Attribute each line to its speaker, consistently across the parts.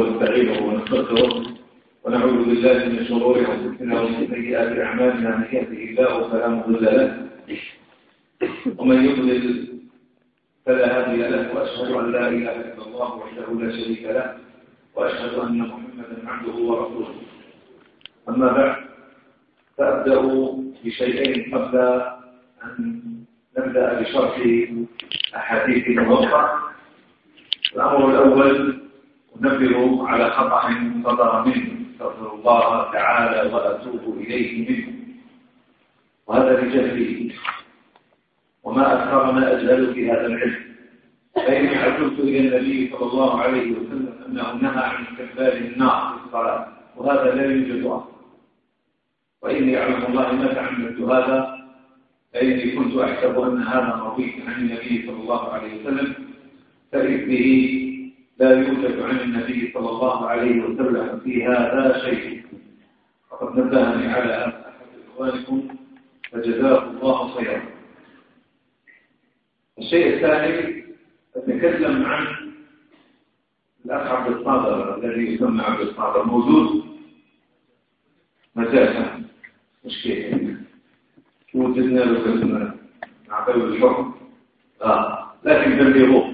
Speaker 1: ونستعينه ونستغفره ونعوذ بالله من شرور أنفسنا ومن سيئات أعمالنا من يهده الله فلا مضل له. ومن يضلل فلا هادي له وأشهد أن لا إله إلا الله وحده لا شريك له وأشهد أن محمدا عبده ورسوله. أما بعد فأبدأ بشيئين. قبل أن نبدأ بشرح أحاديث الموقع الأمر الأول أنبه على خطأ صدر منه. استغفر الله تعالى وأتوب إليه منه. وهذا بجهلي وما أكثر ما أجهل في هذا العلم. فإني عجبت إلى النبي صلى الله عليه وسلم أنه نهى عن استقبال النار في الصلاة وهذا لا يوجد أصلا وإني أعلم الله ما تعمدت هذا فإني كنت أحسب أن هذا مروي عن النبي صلى الله عليه وسلم فإذ به لا يوجد عن النبي صلى الله عليه وسلم في هذا شيء. وقد نبهني على هذا أحد إخوانكم فجزاه الله خيرا. الشيء الثاني أتكلم عن الأخ عبد الصادر الذي يسمى عبد الصادر موجود. مجازا مشكلة وجدنا له نعطيه الحكم. آه. لكن بلغوه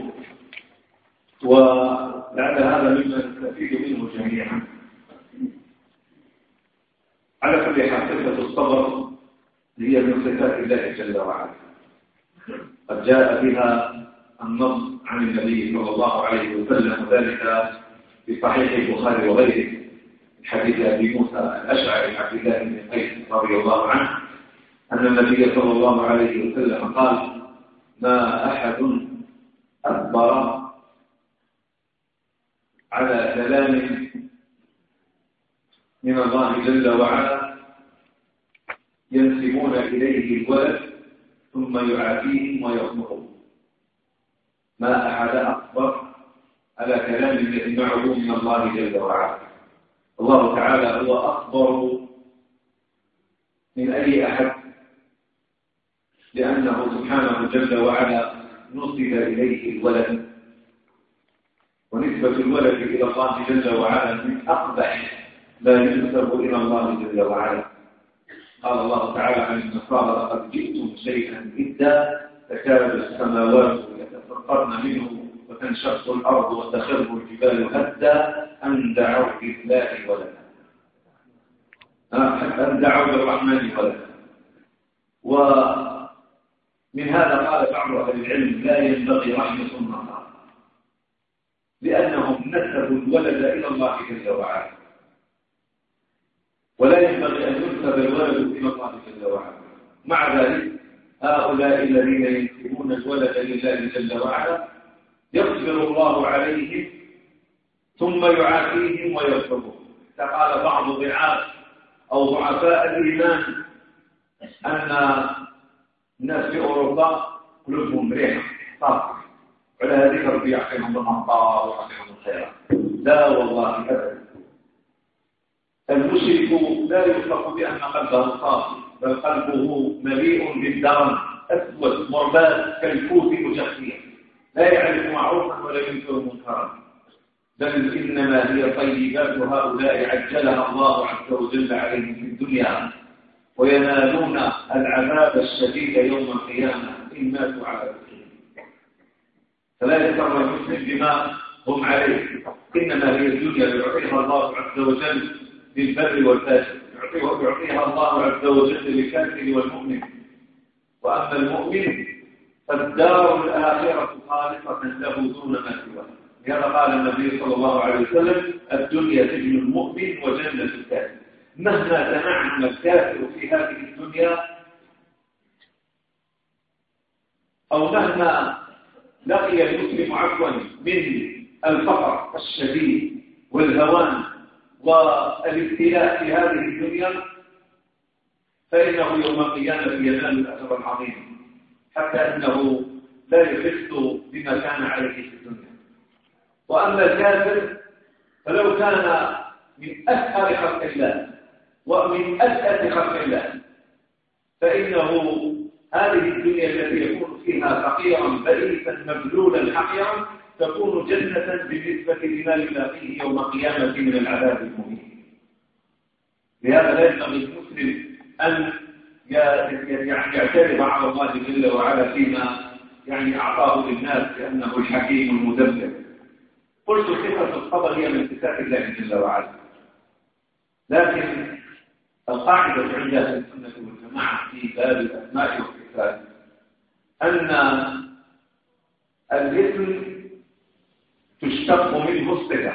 Speaker 1: ولعل هذا مما نستفيد منه جميعا. على كل حال صفة الصبر هي من صفات الله جل وعلا. قد جاء بها النص عن النبي صلى الله عليه وسلم وذلك في صحيح البخاري وغيره من حديث أبي موسى الأشعري عبد الله بن قيس رضي الله عنه أن النبي صلى الله عليه وسلم قال ما أحد اكبر على كلام من الله جل وعلا ينسبون إليه الولد ثم يعافيهم ويصنعون ما أحد أكبر على كلام يسمعه من الله جل وعلا. الله تعالى هو أكبر من أي أحد لأنه سبحانه جل وعلا نصب إليه الولد. ونسبة الولد إلى الله جل وعلا من أقبح ما ينسب إلى الله جل وعلا. قال الله تعالى عن النصارى لقد جئتم شيئا إدا تكاد السماوات يتفطرن منه وتنشق الأرض وتخر الجبال هدا أن دعوا لله ولدا. أن دعوا للرحمن ولدا. ومن هذا قال بعض أهل العلم لا ينبغي رحمة النصارى. لأنهم نسبوا الولد إلى الله جل وعلا. ولا ينبغي أن ينسب الولد إلى الله جل وعلا. مع ذلك هؤلاء الذين ينسبون الولد لله جل وعلا يصبر الله عليهم ثم يعافيهم ويغفرهم فقال بعض ضعاف أو ضعفاء الإيمان أن الناس في أوروبا قلوبهم مريحة صافية هذه ربي يعطيهم المنطار ويعطيهم الخيرات لا والله أبدا. المشرك لا يطلق بأن قلبه صافي بل قلبه مليء بالدرن أسود مرباد كالكوت مجخيا لا يعرف معروفا ولا ينكر منكرا. بل إنما هي طيبات هؤلاء عجلها الله عز وجل عليهم في الدنيا. وينالون العذاب الشديد يوم القيامة إن ماتوا على ذلك فلا يسر المسلم بما هم عليه. إنما هي الدنيا يعطيها الله عز وجل للبر والفاجر يعطيها الله عز وجل للكافر والمؤمن. وأما المؤمن فالدار الآخرة خالصة له دون ما سواه. لهذا قال النبي صلى الله عليه وسلم الدنيا سجن المؤمن وجنة الكافر. مهما تنعم الكافر في هذه الدنيا أو مهما لقي المسلم عفوا من الفقر الشديد والهوان والابتلاء في هذه الدنيا فإنه يوم القيامة ينال الأجر العظيم حتى أنه لا يحس بما كان عليه في الدنيا. وأما الكافر فلو كان من أسهل خلق الله ومن أسهل خلق الله فإنه هذه الدنيا التي يكون فيها فقيرا بئيسا مبلولا حقيرا تكون جنة بالنسبة لما يلاقيه يوم القيامة من العذاب المهين. لهذا لا ينبغي المسلم أن يعني يعترض على الله جل وعلا فيما يعني أعطاه للناس لأنه الحكيم المدبر قلت صفة القدر هي من صفات الله جل وعلا. لكن القاعدة أهل السنة والجماعة في باب الأسماء والصفات أن الاسم تشتق منه الصفة.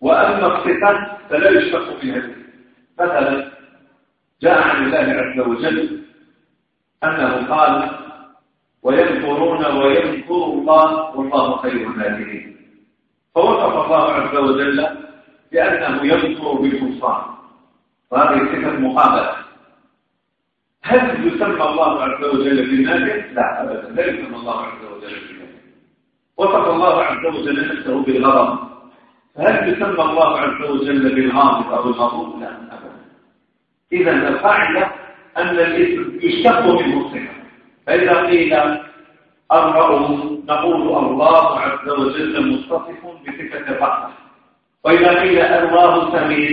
Speaker 1: وأما الصفة فلا يشتق منها مثلا جاء عن الله عز وجل أنه قال ويذكرون ويذكر الله والله خير الناذرين فوصف الله عز وجل بأنه يذكر بالكفار. وهذه صفة مقابلة. هل يسمى الله عز وجل بالناذر؟ لا أبدا. لا يسمى الله عز وجل بالناذر وصف الله عز وجل نفسه بالغضب. فهل يسمى الله عز وجل بالغاضب أو الغضوب؟ لا أبدا. إذا القاعدة أن الاسم يشتق منه الصفة فإذا قيل الرؤوف نقول الله عز وجل متصف بصفة الرحمة. وإذا قيل الله سميع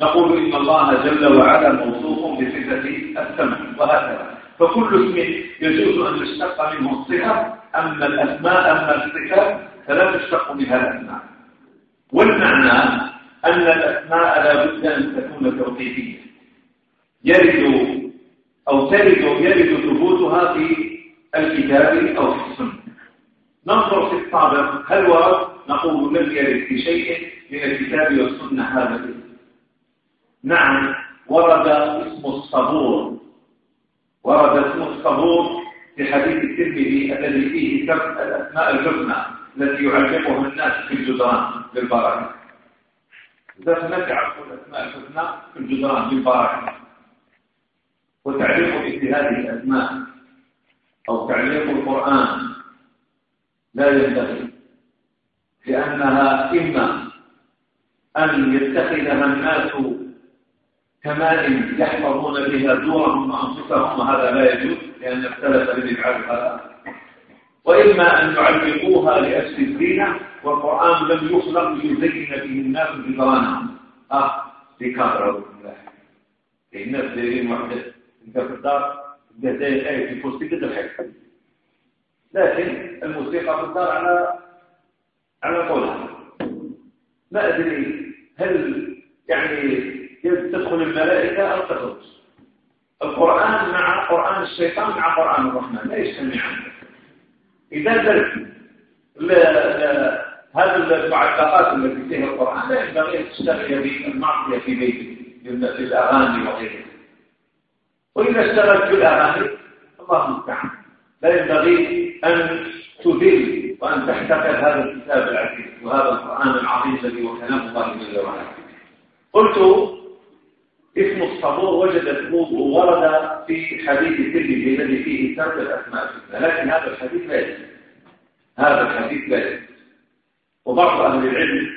Speaker 1: نقول إن الله جل وعلا موصوف بصفة السمع وهكذا. فكل اسم يجوز أن يشتق منه الصفة أما الأسماء أما الصفات فلا تشتق منها الأسماء. والمعنى أن الأسماء لا بد أن تكون توقيفية. يرد أو ترد يرد ثبوتها في الكتاب أو في السنة. ننظر في الصادق هل ورد نقول لم يرد في شيء من الكتاب والسنة هذا. الاسم نعم ورد اسم الصبور. ورد اسم الصبور في حديث الترمذي الذي فيه سبع الأسماء الحسنى التي يعلقها الناس في الجدران بالبركة. إذا سمعت الأسماء الحسنى في الجدران بالبركة. وتعليق مثل هذه الأسماء أو تعليق القرآن لا ينبغي. لأنها إما أن يتخذها الناس كماء يحفظون بها دورهم وأنفسهم وهذا لا يجوز لأن اختلف هذا وإما أن يعلقوها لأجل الزينة والقرآن لم يخلق ليزين به الناس جدرانهم أه بكثرة الله الناس دايرين وحده. إنت في الدار بدأ الآية في الكرسي قد الحق لكن الموسيقى في الدار على على قولها ما أدري هل يعني تدخل الملائكة أو تخرج. القرآن مع قرآن الشيطان مع قرآن الرحمن لا يجتمعان إذا هذه المعلقات التي فيها القرآن لا ينبغي أن تشتغل بالمعصية في بيتك بالأغاني وغيرها. وإذا اشتغلت بالأغاني الله المستعان. لا ينبغي أن تذل وأن تحتقر هذا الكتاب العزيز وهذا القرآن العظيم الذي هو كلام الله جل وعلا. قلت اسم الصبور وجد ثبوته ورد في حديث الترمذي الذي فيه سرد الأسماء لكن هذا الحديث لا يجوز. هذا الحديث لا يجوز. وبعض أهل العلم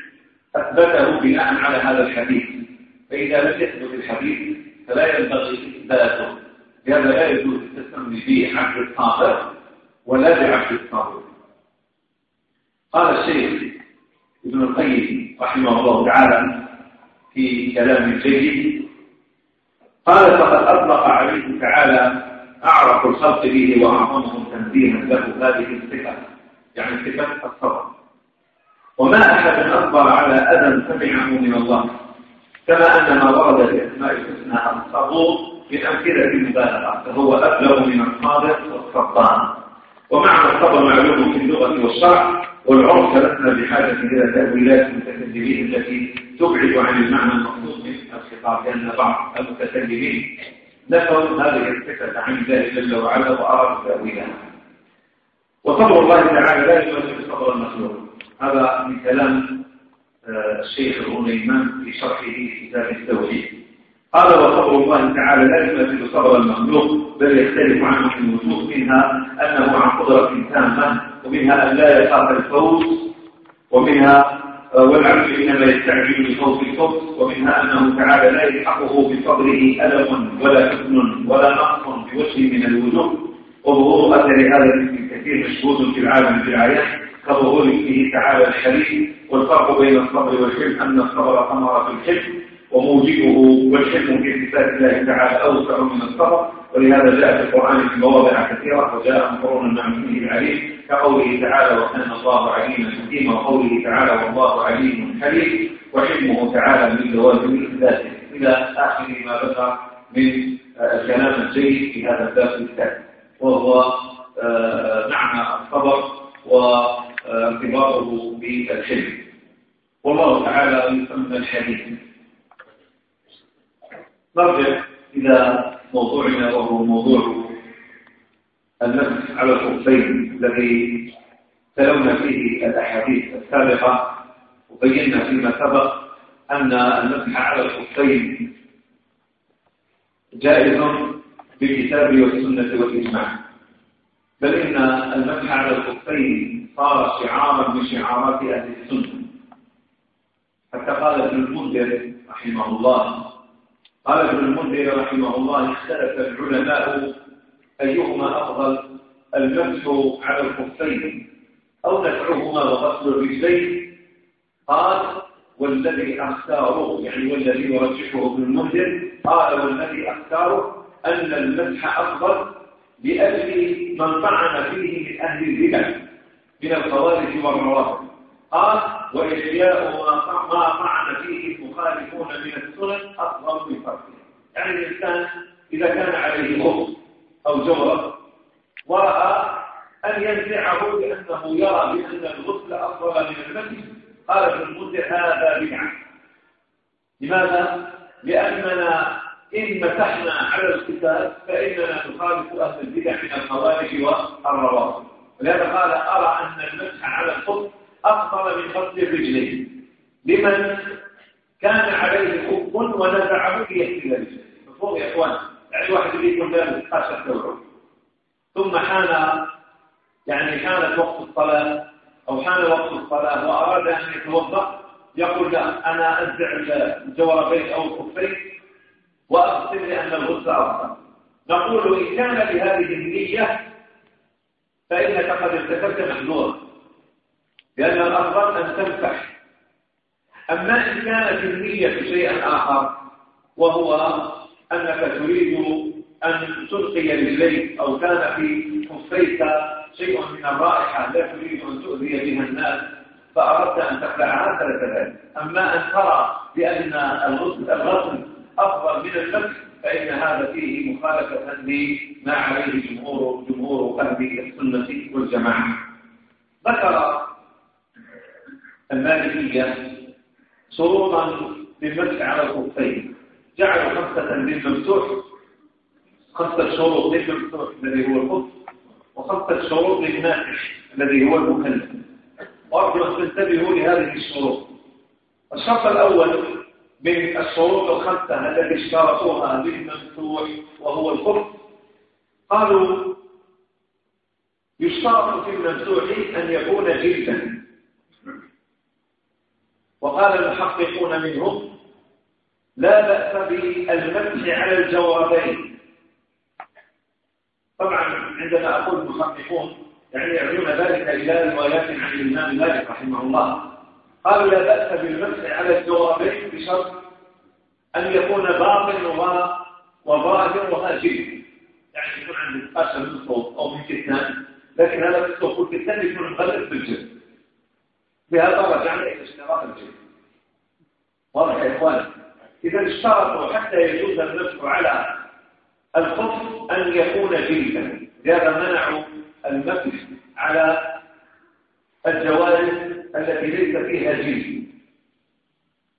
Speaker 1: أثبته بناء على هذا الحديث. فإذا لم يثبت الحديث فلا ينبغي إثباته. لهذا لا يجوز التسمي به عبد الصابر ولا بعبد الصابر. قال الشيخ ابن القيم رحمه الله تعالى في كلام جيد قال فقد أطلق عليه تعالى أعرف الخلق به وأعظمهم تنزيها له هذه الصفة. يعني صفة الصبر. وما أحد أصبر على أذى سمعه من الله كما أن ما ورد في أسماء الحسنى الصبور من أمثلة المبالغة فهو أبلغ من الصادق والصبان ومعنى الصبر معلوم في اللغة والشرع والعرف لسنا بحاجة إلى تأويلات المتكلمين التي تبعد عن المعنى المقصود من الخطاب لأن بعض المتكلمين نفوا هذه الفكرة عن الله جل وعلا وأرادوا تأويلها. وصبر الله تعالى لا يمثل صبر المخلوق. هذا من كلام الشيخ الغنيمان في شرحه كتاب التوحيد. قال وصبر الله تعالى لا يمثل صبر المخلوق بل يختلف عنه في الوجوه منها أنه عن قدرة تامة ومنها أن لا يخاف الفوز ومنها والعبد إنما يستعجل بفوز الفوز ومنها أنه تعالى لا يلحقه بصبره ألم ولا حزن ولا نقص بوجه من الوجوه. وظهور أثر هذا الاسم كثير مشهود في العالم في الآيات كظهور اسمه تعالى الحليم والفرق بين الصبر والحلم أن الصبر ثمرة الحلم وموجبه والحلم في صفات الله تعالى أوسع من الصبر ولهذا جاء في القرآن في مواضع كثيرة وجاء مقرون مع اسمه العليم كقوله تعالى وكان الله عليما حكيما وقوله تعالى والله عليم حليم وحلمه تعالى من لوازم ذاته إلى آخر ما ذكر من الكلام الجيد في هذا الباب الثاني. وهو آه، معنى الصبر وارتباطه بالحلم. والله تعالى يسمى الحديث نرجع إلى موضوعنا وهو موضوع النفس على الخفين الذي تلونا فيه الأحاديث السابقة وبينا فيما سبق أن المسح على الخفين جائز بالكتاب والسنة والإجماع. بل إن المسح على الخفين صار شعارا من شعارات أهل السنة. حتى قال ابن المنذر رحمه الله قال ابن المنذر رحمه الله اختلف العلماء أيهما أفضل المسح على الخفين أو نفعهما وغسل الرجلين؟ قال والذي أختاره يعني والذي يرجحه ابن المنذر قال والذي أختاره أن المسح أفضل لأجل من طعن فيه من أهل البدع من الخوارج والروافض. قال وإحياء ما طعن فيه المخالفون من السنن أفضل من فرقه يعني الإنسان إذا كان عليه خبز أو جورة ورأى أن ينزعه لأنه يرى بأن الغسل أفضل من المسح قال ابن المنذر هذا بدعة. لماذا؟ لأننا إن مسحنا على الكتاب فإننا نخالف أهل البدع من الخوارج والروافض. ولهذا قال أرى أن المسح على الخبز أفضل من غسل الرجلين. لمن؟ كان عليه خب ونزعه ليغسل رجليه مفهوم يا إخوان؟ يعني واحد يريد لابس خاشة ثوبه ثم حان يعني حانت وقت الصلاة أو حان وقت الصلاة وأراد أن يتوضأ يقول لا أنا أنزع الجوربين أو الخفين وأغسل لأن الغسل أفضل. نقول إن كان بهذه النية فإنك قد ارتكبت محذورا لأن الأفضل أن تمسح. أما إن كانت النية شيئا آخر وهو أنك تريد أن تلقي رجليك أو كان في خفيك شيء من الرائحة لا تريد أن تؤذي بها الناس فأردت أن تخلعها فلا ذلك أما أن ترى بأن الغسل أفضل من المسح فإن هذا فيه مخالفة لما عليه جمهور جمهور أهل السنة والجماعة. ذكر المالكية شروطا للمسح على الخفين. جعلوا خمسة للممسوح خمسة شروط للممسوح الذي هو الخف. وخمسة شروط للناسخ الذي هو المكلف. وأرجو أن تنتبهوا لهذه الشروط. الشرط الأول من الشروط الخمسة التي اشترطوها للممسوح وهو الخف. قالوا يشترط في الممسوح أن يكون جلدا. وقال المحققون منهم لا بأس بالمسح على الجوابين. طبعا عندما أقول المحققون يعني يرجون ذلك إلى روايات عن الإمام مالك رحمه الله. قالوا لا بأس بالمسح على الجوابين بشرط أن يكون باطن وظاهر وهاجر يعني يكون عندك قشر من أو من كتان لكن هذا الصوت والكتان يكون مغلق في الجسم بهذا رجعنا إلى اشتراط الجلد واضح يا إخوان إذا اشترطوا حتى يجوز المسح على الخف أن يكون جلدا. لهذا منعوا المسح على الجوانب التي ليس فيها جلد.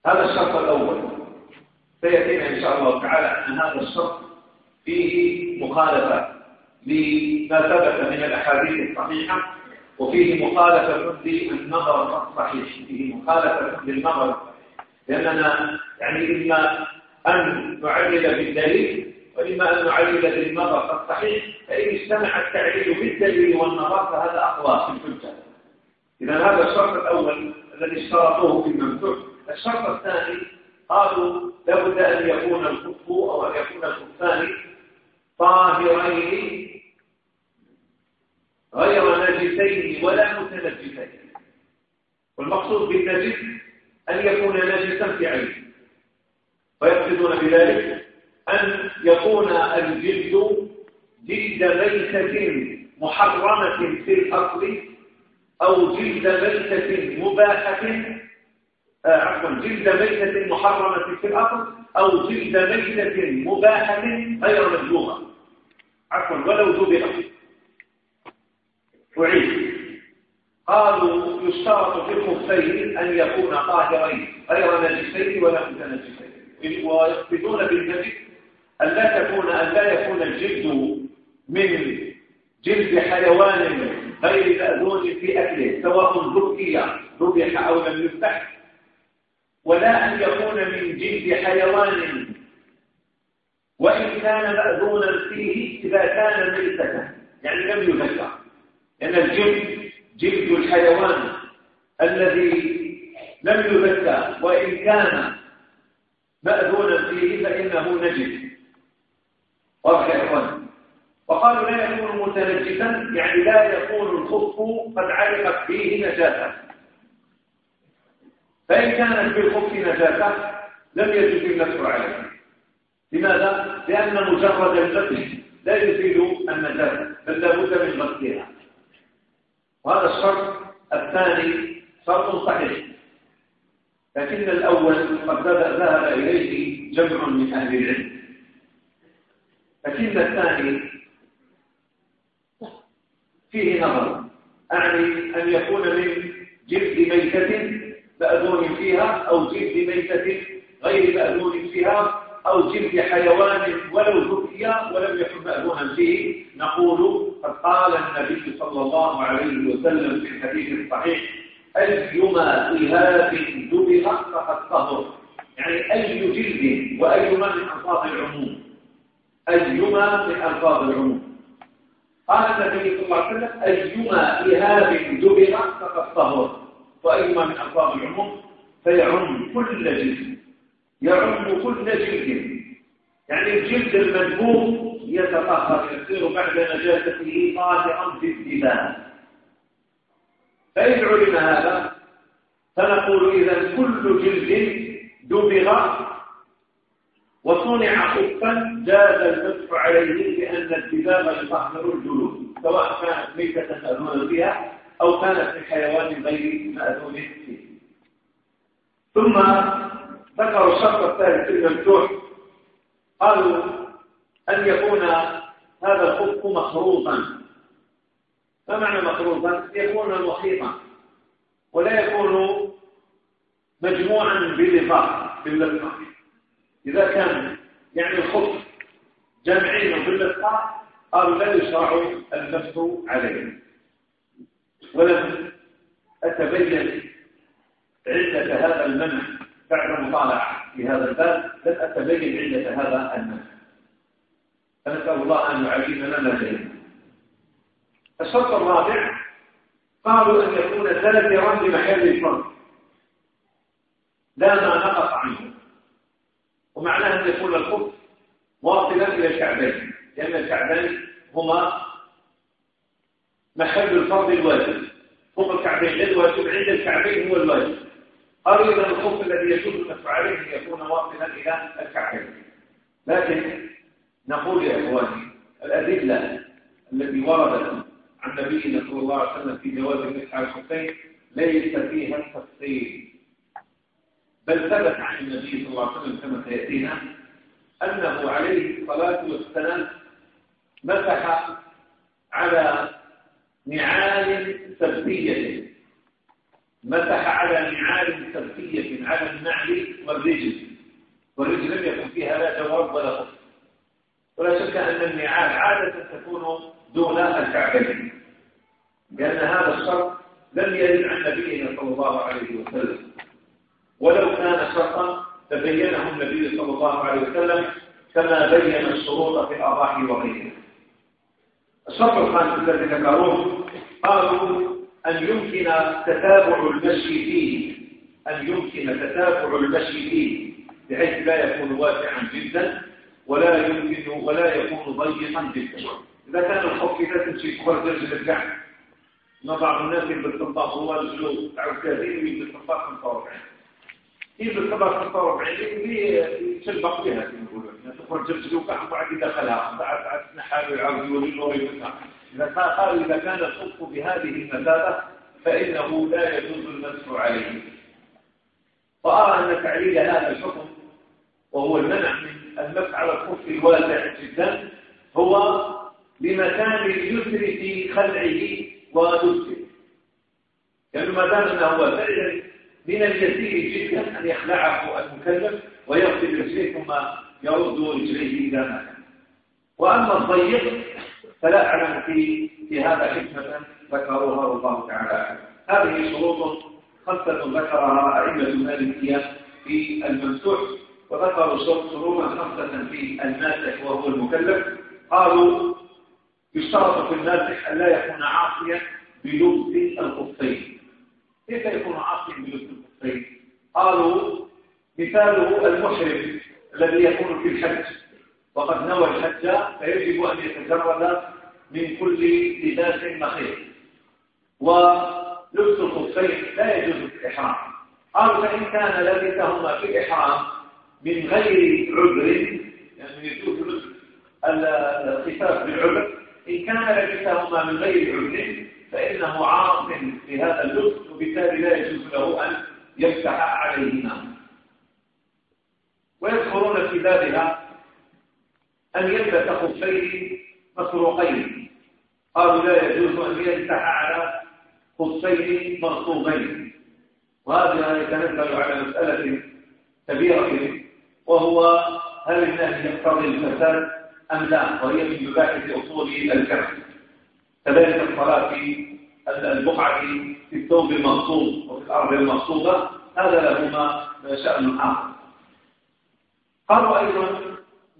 Speaker 1: هذا الشرط الأول. سيأتينا إن شاء الله تعالى أن هذا الشرط فيه مخالفة لما ثبت من الأحاديث الصحيحة وفيه مخالفة للنظر الصحيح فيه مخالفة للنظر. لأننا يعني إما أن نعلل بالدليل وإما أن نعلل بالنظر الصحيح فإن اجتمع التعليل بالدليل والنظر فهذا أقوى في الحجة. إذا هذا الشرط الأول الذي اشترطوه في الممسوح الشرط الثاني قالوا لابد أن يكون الكف أو أن يكون الكفان طاهرين غير نجسين ولا متنجسين والمقصود بالنجس أن يكون نجسا في عين. ويقصدون بذلك أن يكون الجلد جلد ميتة محرمة في الأصل أو جلد ميتة مباحة آه، عفوا جلد ميتة محرمة في الأصل أو جلد ميتة مباحة غير مجلومة عفوا ولو جبرت تعيد قالوا يشترط في الخفين أن يكون طاهرين غير نجسين ولا متنجسين ويقصدون بالنجس أن لا تكون أن لا يكون الجلد من جلد حيوان غير مأذون في أكله سواء ذكي ذبح أو لم يذبح. ولا أن يكون من جلد حيوان. وإن كان مأذونا فيه إذا كان ميتة يعني لم يذكر. لأن الجلد جلد الحيوان الذي لم يذكى وإن كان مأذونا فيه فإنه نجس. واضح يا إخوان؟ وقالوا لا يكون متنجسا يعني لا يكون الخف قد علقت فيه نجاسة. فإن كانت في الخف نجاسة لم يجب النسر عليه. لماذا؟ لأن مجرد المسح لا يزيل النجاسة بل لابد من غسلها. وهذا الشرط الثاني شرط صحيح. لكن الأول قد ذهب إليه جمع من أهل العلم. لكن الثاني فيه نظر. أعني أن يكون من جلد ميتة مأذون فيها أو جلد ميتة غير مأذون فيها أو جلد حيوان ولو ذكي ولم يكن مأذونا فيه. نقول قد قال النبي صلى الله عليه وسلم في الحديث الصحيح أيما إهاب ذبح فقد طهر يعني أي جلد وأيما من ألفاظ العموم. أيما من ألفاظ العموم. قال النبي صلى الله عليه وسلم أيما إهاب ذبح فقد طهر وأيما من ألفاظ العموم فيعم كل جلد. يعم كل جلد. يعني الجلد المذبوح يتطهر يصير بعد نجاسته طاهرا في الدماء فإن علم هذا فنقول إذا كل جلد دبغ وصنع خفا جاز المسح عليه لأن الدماغ يطهر الجلود سواء كانت ميتة مأذونة بها أو كانت من حيوان غير مأذون فيه ثم ذكروا الشرط الثالث المفتوح قالوا أن يكون هذا الخف مخروطا. ما معنى مخروطا؟ يكون محيطا. ولا يكون مجموعا باللفاق باللفاق إذا كان يعني الخف جامعين باللفاق قالوا لا يشرع اللبس عليه. ولم أتبين عدة هذا المنع بعد مطالعة. في هذا الباب لن أتبين علة هذا المنع فنسأل الله أن يعلمنا ما جهلنا الشرط الرابع قالوا أن يكون ذاكرا لمحل الفرد. لا ما نقص عنه. ومعناه أن يكون الخف واصلا إلى الكعبين لأن الكعبين هما محل الفرد الواجب. فوق الكعبين الواجب عند الكعبين هو الواجب. إذا الخف الذي يجوز أن يكون واصلا إلى الكعبين. لكن نقول يا إخواني الأدلة التي وردت عن نبينا صلى الله عليه وسلم في جواز المسح على الخفين ليس فيها التفصيل بل ثبت عن النبي صلى الله عليه وسلم كما سيأتينا أنه عليه الصلاة والسلام مسح على نعال سبتية مسح على نعال سبتية على النعل والرجل. والرجل لم يكن فيها لا جواب ولا خف ولا شك أن النعال عادة تكون دون الكعبين. لأن هذا الشرط لم يرد عن نبينا صلى الله عليه وسلم. ولو كان شرطا تبينه النبي صلى الله عليه وسلم كما بين الشروط في الأضاحي وغيرها. الشرط الخامس الذي ذكروه قالوا أن يمكن تتابع المشي فيه. أن يمكن تتابع المشي فيه. بحيث لا يكون واسعا جدا ولا يمكن ولا يكون ضيقا جدا. إذا كان الخوف إذا تمشي كبر درجة الكعب بعض الناس قنطاس هو رجله 39 ويلبس قنطاس 45 يلبس قنطاس 45 يتشبق بها كما يقولون. تخرج رجله كعب بعد يدخلها بعد تنحى ويعاود يولي له قالوا إذا كان الخف بهذه المثابة فإنه لا يجوز المسح عليه. وأرى أن تعليل هذا الحكم وهو المنع من المسح على الخف الواسع جدا هو بمكان اليسر في خلعه ولبسه لأنه ما دام أنه واسع من اليسير جدا أن يخلعه المكلف ويغسل رجليه ثم يرد رجليه إلى مكان. وأما الضيق فلا أعلم في في هذا حكمة ذكروها والله تعالى هذه شروط خمسة ذكرها أئمة المالكية في الممسوح وذكروا شروطا خمسة في الماسح وهو المكلف. قالوا يشترط في الماسح أن لا يكون عاصيا بلبس الخفين كيف يكون عاصيا بلبس الخفين قالوا مثاله المحرم الذي يكون في الحج. وقد نوى الحج فيجب أن يتجرد من كل لباس مخيط ولبس الخفين لا يجوز في الإحرام. قالوا فإن كان لبسهما في الإحرام من غير عذر يعني يجوز الخفاف بالعذر. إن كان لبسهما من غير عذر فإنه عاص في هذا اللبس وبالتالي لا يجوز له أن يفتح عليهما. ويذكرون في بابها أن يلبس خفين مسروقين. قالوا لا يجوز أن يفتح على خفين مرصوبين وهذا يتنزل على مسألة كبيرة وهو هل النهي يقتضي الفساد أم لا؟ وهي من مباحث أصول الكف كذلك الصلاة في البقعة في الثوب المقصود وفي الأرض المقصودة هذا لهما شأن آخر. قالوا أيضا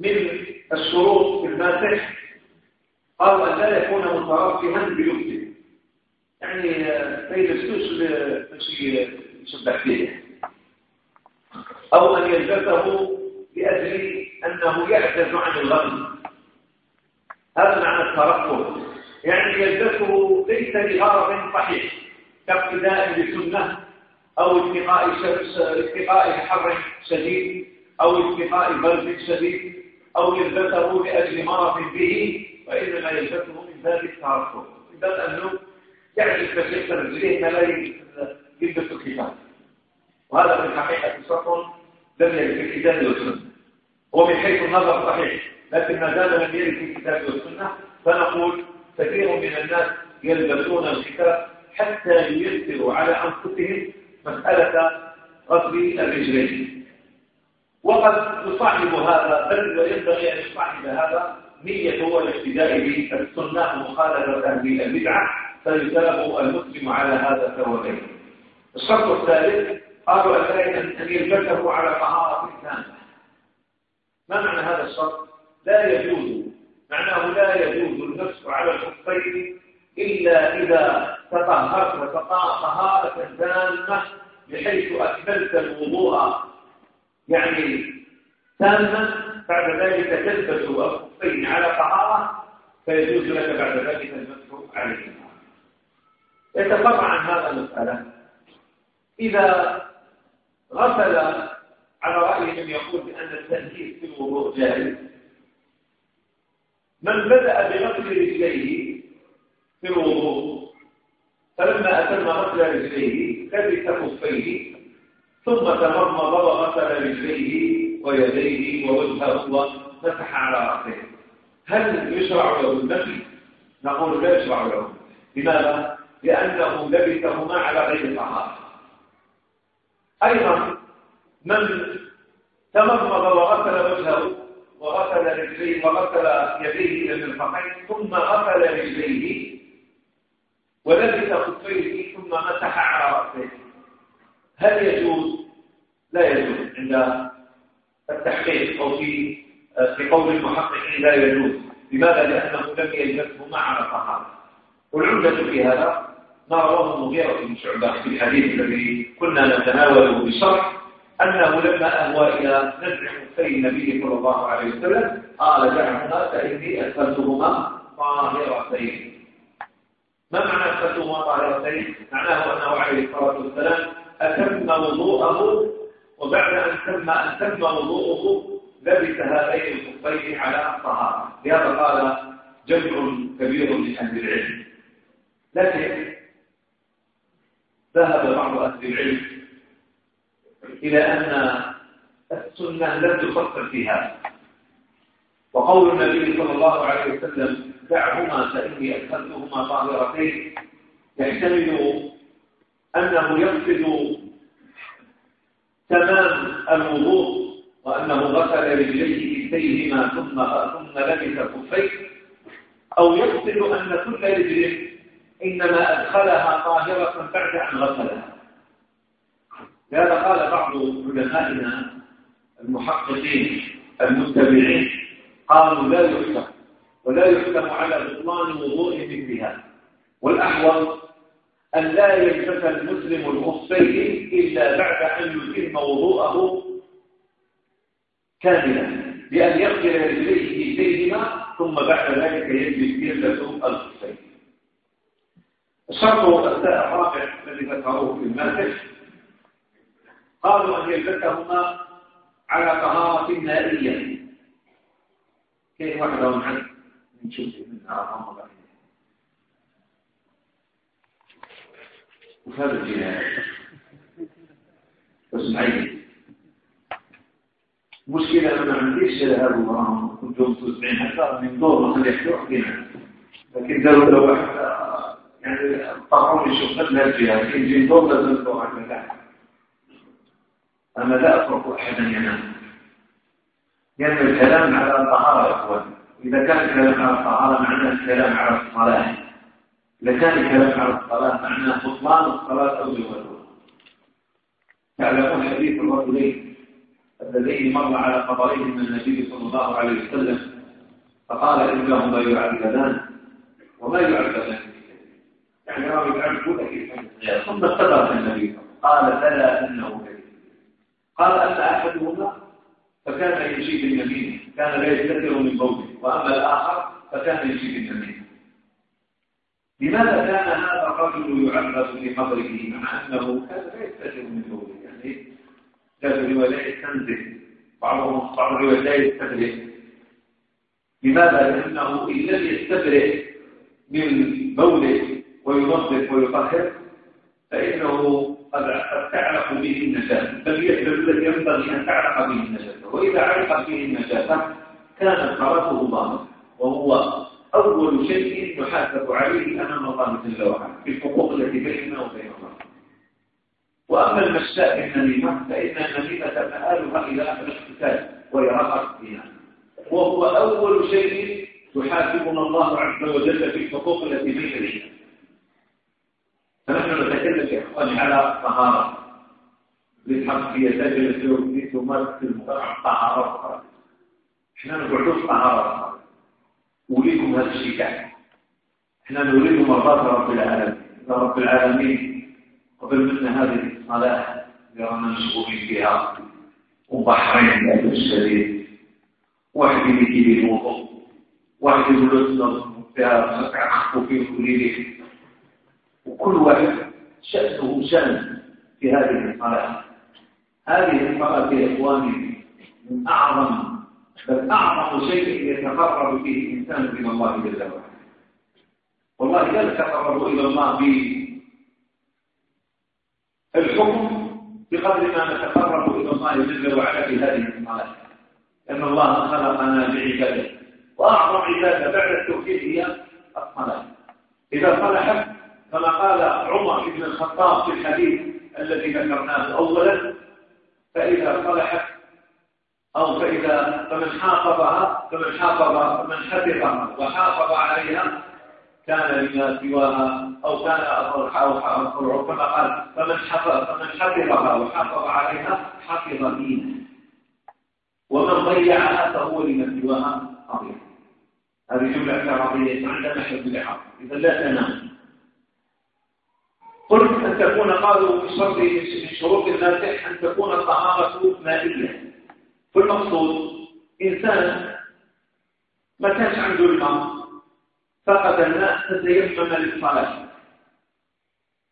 Speaker 1: من الشروط في الماسح قالوا أن لا يكون مترفها بلبسه يعني ما يلبسوش فيه أو أن يلبسه لأجل أنه يعجز عن الغنم هذا معنى الترقب. يعني يلبسه ليس لغرض صحيح كابتداء بسنة أو اتقاء شمس اتقاء حر شديد أو اتقاء برد شديد أو يلبسه لأجل مرض به وإنما يلبسه من باب الترقب من باب أنه يعجز بشيء رجليه ما لا يلبس الكتاب وهذا في الحقيقة شرط لم يرد في الكتاب والسنة. هو من حيث النظر صحيح لكن ما دام لم يرد في الكتاب والسنة. فنقول كثير من الناس يلبسون الكتاب حتى ييسروا على أنفسهم مسألة غسل الرجلين. وقد يصاحب هذا بل وينبغي أن يصاحب هذا نية هو الاقتداء بالسنة ومخالفة أهل البدعة فيثاب المسلم على هذا ثوابين الشرط الثالث قالوا أن يلبسه على طهارة تامة ما معنى هذا الشرط؟ لا يجوز معناه لا يجوز النفس على الخفين إلا إذا تطهرت طهارة تامة بحيث أكملت الوضوء يعني تاما بعد ذلك تلبس الخفين على طهارة فيجوز لك بعد ذلك المسح عليهما. يتفرع عن هذا المسألة. إذا غسل على رأي من يقول بأن التنكيس في الوضوء جائز من بدأ بغسل رجليه في الوضوء فلما أتم غسل رجليه لبس خفيه ثم تمضمض وغسل رجليه ويديه ووجهه ومسح على رأسه هل يشرع له المسح؟ نقول لا يشرع له لماذا؟ لأنه لبسهما على غير طهارة أيضا من تمضمض وغسل وجهه وغسل رجليه وغسل يديه إلى المرفقين ثم غسل رجليه ولبس خفيه ثم مسح على رأسه هل يجوز؟ لا يجوز عند التحقيق أو في في قول المحققين لا يجوز لماذا؟ لأنه لم يلبسهما على طهارة والعمدة في هذا ما رواه المغيرة بن شعبة في الحديث الذي كنا نتناوله بشرح أنه لما أهوى إلى نزع خفي النبي صلى الله عليه وسلم قال دعهما فإني أدخلتهما طاهرتين ما معنى أدخلتهما طاهرتين؟ معناه أنه عليه الصلاة والسلام أتم وضوءه وبعد أن تم أن تم وضوءه لبس هذين الخفين على الطهارة. لهذا قال جمع كبير من أهل العلم. لكن ذهب بعض أهل العلم إلى أن السنة لم تفكر في هذا. وقول النبي صلى الله عليه وسلم دعهما فإني أدخلتهما طاهرتين يحتمل أنه يقصد تمام الوضوء وأنه غسل رجليه كلتيهما ثم ثم لبس كفيه. أو يقصد أن كل رجل إنما أدخلها طاهرة بعد أن غسلها. لهذا قال بعض علمائنا المحققين المتبعين قالوا لا يحكم ولا يحكم على بطلان وضوء مثلها. والأحوط أن لا يلبس المسلم الخفين إلا بعد أن يتم وضوءه كاملا. بأن يغسل رجليه فيهما ثم بعد ذلك يجلس يلبس الخفين الشرط الرابع الذي ذكروه في المنهج. قالوا أن يلبسهما على طهارة مائية كيف وحدهم عنه نشوف منها وهذا الجناية اسمعي مشكلة أنا ما عنديش هذا المرام كنتم تسمعين حتى من دور ما يحكوا بنا لكن داروا لو واحد يعني طبعا يشوف لها الجهة لكن جين دور لازم تروح على أنا لا أترك أحدا ينام. لأن الكلام على الطهارة يا أخوان. إذا كان الكلام على الطهارة معناه الكلام على الصلاة. كان الكلام الصلاة معناه بطلان الصلاة أو جوازها تعلمون حديث الرجلين اللذين مر على قبرين من النبي صلى الله عليه وسلم فقال إنهما يعذبان وما يعذبان يعني راوي يعذبون كيف ثم استدرك النبي قال بلى إنه كذب. قال أما أحدهما فكان يمشي باليمين كان لا يستتر من بوله وأما الآخر فكان يمشي باليمين لماذا كان هذا الرجل يعذب في قبره؟ مع أنه كان لا يستتر من بوله يعني كان الروايات تنزل بعضهم بعض الروايات لا يستبرئ لماذا؟ لأنه إن لم يستبرئ من بوله وينظف ويطهر فإنه قد تعلق به النجاسة بل الذي ينبغي أن تعلق به النجاسة وإذا علق به النجاسة كانت خرافه ضامنة وهو أول شيء نحاسب عليه أمام الله جل وعلا في الحقوق التي بيننا وبين الله. وأما المشاء بالنميمة فإن النميمة مآلها إلى الاقتتال رفع فيها وهو أول شيء يحاسبنا الله عز وجل في الحقوق التي بيننا. فنحن نتكلم يا إخواني على طهارة. للحق هي سجلة في تمارس المجتمع طهارة إحنا نقول طهارة أريكم هذا الشيء كامل. إحنا نريد مرضات رب العالمين. رب العالمين قبل منا هذه الصلاة اللي رانا مشغولين فيها وبحرين للأسف الشديد واحد يجي الوضوء واحد يقول فيها سبع أخو في كل وكل واحد شأنه شأن في هذه الصلاة. هذه الصلاة يا إخواني من أعظم بل أعظم شيء يتقرب فيه الإنسان من الله جل وعلا. والله لا نتقرب إلى الله بالحكم بقدر ما نتقرب إلى الله جل وعلا في هذه الصلاة لأن الله خلقنا بعبادة. وأعظم عبادة بعد التوحيد هي الصلاة. إذا صلحت كما قال عمر بن الخطاب في الحديث الذي ذكرناه أولا فإذا صلحت أو فإذا فمن حافظها فمن حافظ فمن حفظها وحافظ عليها كان لما سواها أو كان أو كما قال فمن حفظ فمن حفظها وحافظ عليها حفظ دينه. ومن ضيعها فهو لما سواها عظيم هذه جملة عربية عندنا حفظ الحق إذا لا تنام. قلت أن تكون قالوا في شرط من شروط الناسح أن تكون الطهارة مائية. فالمقصود إنسان ما كانش عنده الماء فقد الناس تتيمم للصلاة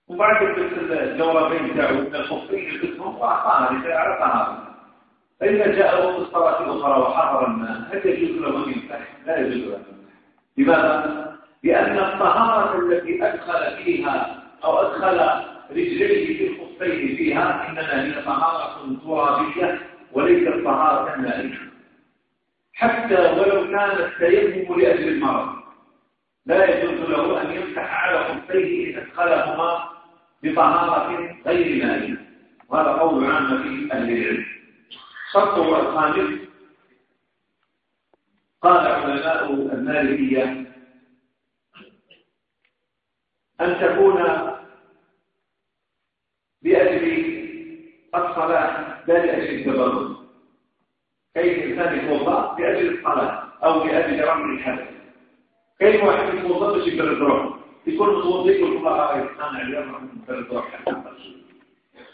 Speaker 1: وبعد الجوابين تاعو من الخفين الاسمهم واعطاها على طهارة فإذا جاء وقت الصلاة الأخرى وحضر الماء هل يجوز له أن يمسح؟ لا يجوز له لماذا؟ لأن الطهارة التي أدخل فيها أو أدخل رجليه في الخفين فيها إنما هي طهارة ترابية وليست طهارة مائية حتى ولو كان التيمم لأجل المرض لا يجوز له أن يمسح على خفيه إذا أدخلهما بطهارة غير مائية. وهذا قول عام في أهل العلم. شرطه الخامس قال علماء المالكية أن تكون بأجل الصلاة لا لأجل التبرد كيف الإنسان يتوضأ بأجل الصلاة أو بأجل رفع الحدث كيف واحد يتوضأ باش يبرد روحه؟ يكون متوضئ يقول الله يصنع اليوم يبرد روحه.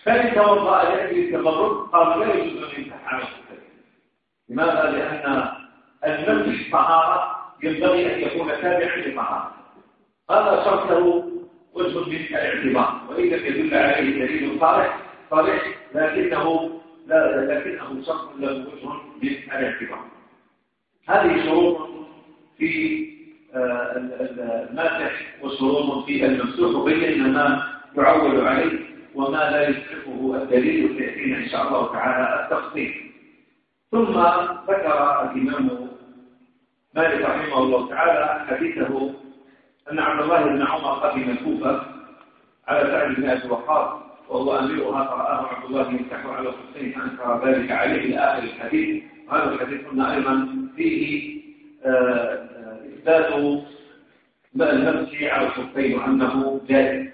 Speaker 1: فإن توضأ لأجل التبرد قال لا يجوز أن على لماذا؟ لأن المسح طهارة ينبغي أن يكون تابعا لطهارة هذا شرطه وجه من الاعتبار. لم يدل عليه دليل صالح صالح لكنه لا لكنه شرط له وجه من الاعتبار هذه شروط في آه، الماسح وشروط في الممسوح وبينا ما يعول عليه وما لا يسعفه الدليل سيأتينا إن شاء الله تعالى التفصيل. ثم ذكر الإمام مالك رحمه الله تعالى حديثه أن عبد الله بن عمر قدم الكوفة على سعد بن أبي وقاص. وهو أميرها فرآه عبد الله يمسح على الحسين فأنكر ذلك عليه إلى آخر الحديث. وهذا الحديث قلنا أيضا فيه إثبات المسح على الحسين وأنه جائز.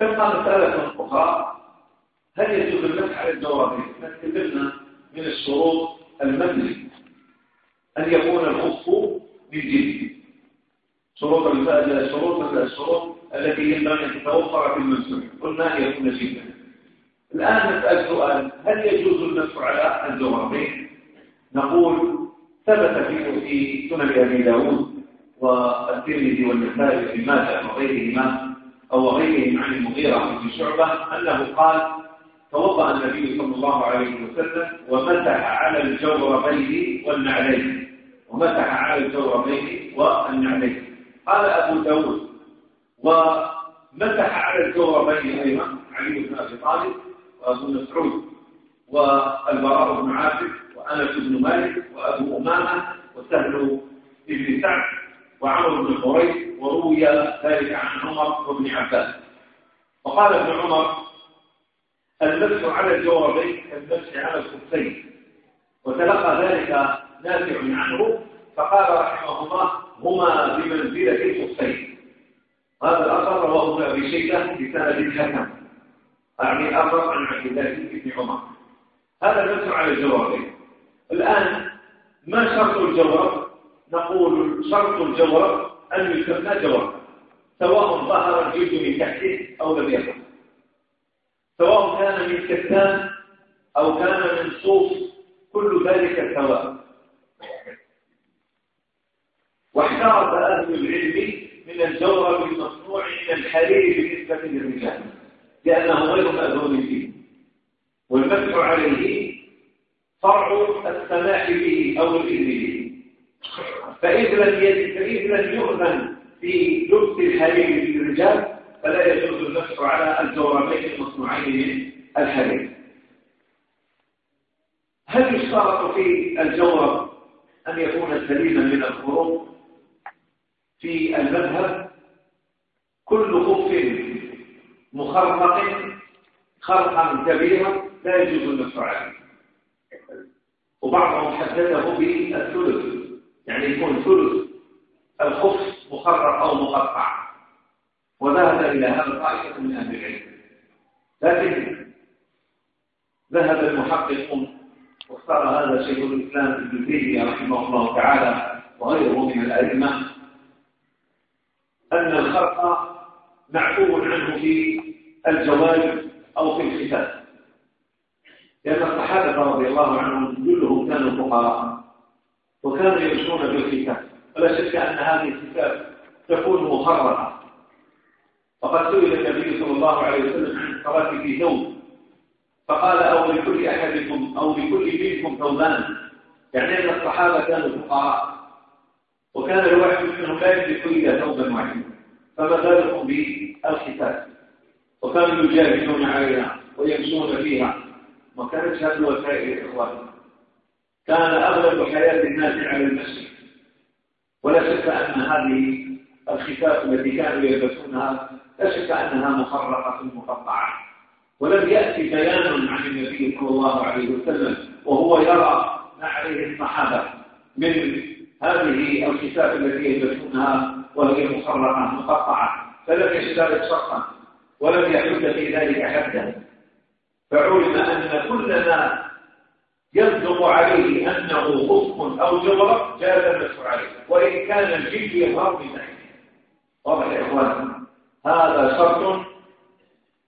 Speaker 1: تبقى مسألة أخرى هل يجوز المسح على الجوارح؟ تكلمنا من الشروط المسح أن يكون الخف من جلد شروط الشروط الشروط التي ينبغي أن تتوفر في المسح قلنا أن يكون جلدا الآن نسأل سؤال. هل يجوز المسح على الجوارحين؟ نقول ثبت في سنن أبي داود والترمذي والنسائي في ماجه وغيرهما أو غيرهم عن المغيرة بن شعبة أنه قال توضأ النبي صلى الله عليه وسلم ومسح على الجوربين والنعلين. ومسح على الجوربين والنعلين. قال أبو داود ومسح على الجوربين أيضا علي بن أبي طالب وأبو مسعود والبراء بن عازب وأنس بن مالك وأبو أمامة وسهل بن سعد وعمر بن حريث وروي ذلك عن عمر وابن عباس. وقال ابن عمر المسح على الجوابين كالمسح على الخفين وتلقى ذلك نافع عنه فقال رحمه الله هما بمنزلة الخفين هذا الأثر رواه ابن أبي شيبة بسند حسن. أعني أثر عن عبد الله بن عمر. هذا المسح على الجوابين الآن ما شرط الجواب؟ نقول شرط الجواب أن يسمى جواب. سواء ظهر الجلد من تحته أو لم يكن سواء كان من كتان أو كان من صوف كل ذلك سواء. واحترز أهل العلم من الجورب المصنوع من الحرير بالنسبة للرجال لأنه غير مأذون فيه. والمسح عليه فرع السماح به أو الإذن به. فإذ لم يؤذن في لبس الحرير للرجال فلا يجوز المسح على الجوربين المصنوعين من الحرير هل يشترط في الجورب أن يكون سليما من الخروج؟ في المذهب كل خف مخرق خرقا كبيرا لا يجوز المسح عليه وبعضهم حدده بالثلث. يعني يكون ثلث الخف مخرق أو مقطع. وذهب إلى هذا طائفة من أهل العلم. لكن ذهب المحققون واختار هذا شيخ الإسلام ابن تيمية رحمه الله تعالى وغيره من الأئمة أن الخرق معفو عنه في الجواز أو في الختان لأن الصحابة رضي الله عنهم كلهم كانوا فقراء وكانوا يمشون بالختان فلا شك أن هذه الصفات تكون مخرقة. وقد سئل النبي صلى الله عليه وسلم عن الصلاة في ثوب فقال أو لكل أحدكم أو لكل منكم ثوبان. يعني أن الصحابة كانوا فقراء. وكان الواحد منهم لا يملك إلا ثوبا واحدا فما بالكم بالختان وكانوا يجاهدون عليها ويمشون فيها. ما كانت هذه وسائل الإخوان كان أغلب حياة الناس على المسجد. ولا شك أن هذه الخفاف التي كانوا يلبسونها لا شك أنها مخرقة مقطعة. ولم يأتي بيان عن النبي صلى الله عليه وسلم وهو يرى ما عليه الصحابة من هذه الخفاف التي يلبسونها وهي مخرقة مقطعة فلم يشترط شرطا ولم يحد في ذلك حدا. فعلم أن كل ما يصدق عليه أنه خصم أو جبر جاز المسح عليه. وإن كان الجلد يظهر من تحته واضح يا إخوان؟ هذا شرط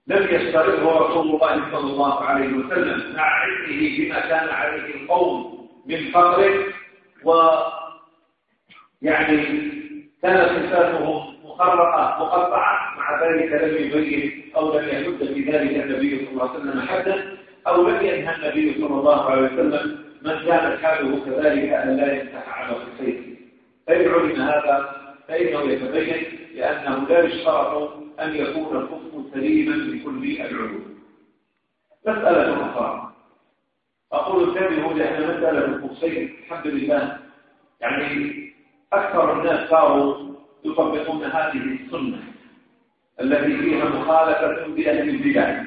Speaker 1: لم يشترطه رسول الله صلى الله عليه وسلم. مع علمه بما كان عليه القوم من فقر و يعني كانت صفاتهم مخرقة مقطعة مع ذلك لم يبين أو لم يحد في ذلك النبي صلى الله عليه وسلم حدا أو لم ينهى النبي صلى الله عليه وسلم من كانت حاله كذلك أن لا يمسح على خفيه فإن علم هذا فإنه يتبين لأنه لا يشترط أن يكون الخف سليما بكل العلوم. مسألة أخرى. أقول انتبهوا لأن مسألة الخفين الحمد لله. يعني أكثر الناس صاروا يطبقون هذه السنة التي فيها مخالفة بأهل البدع.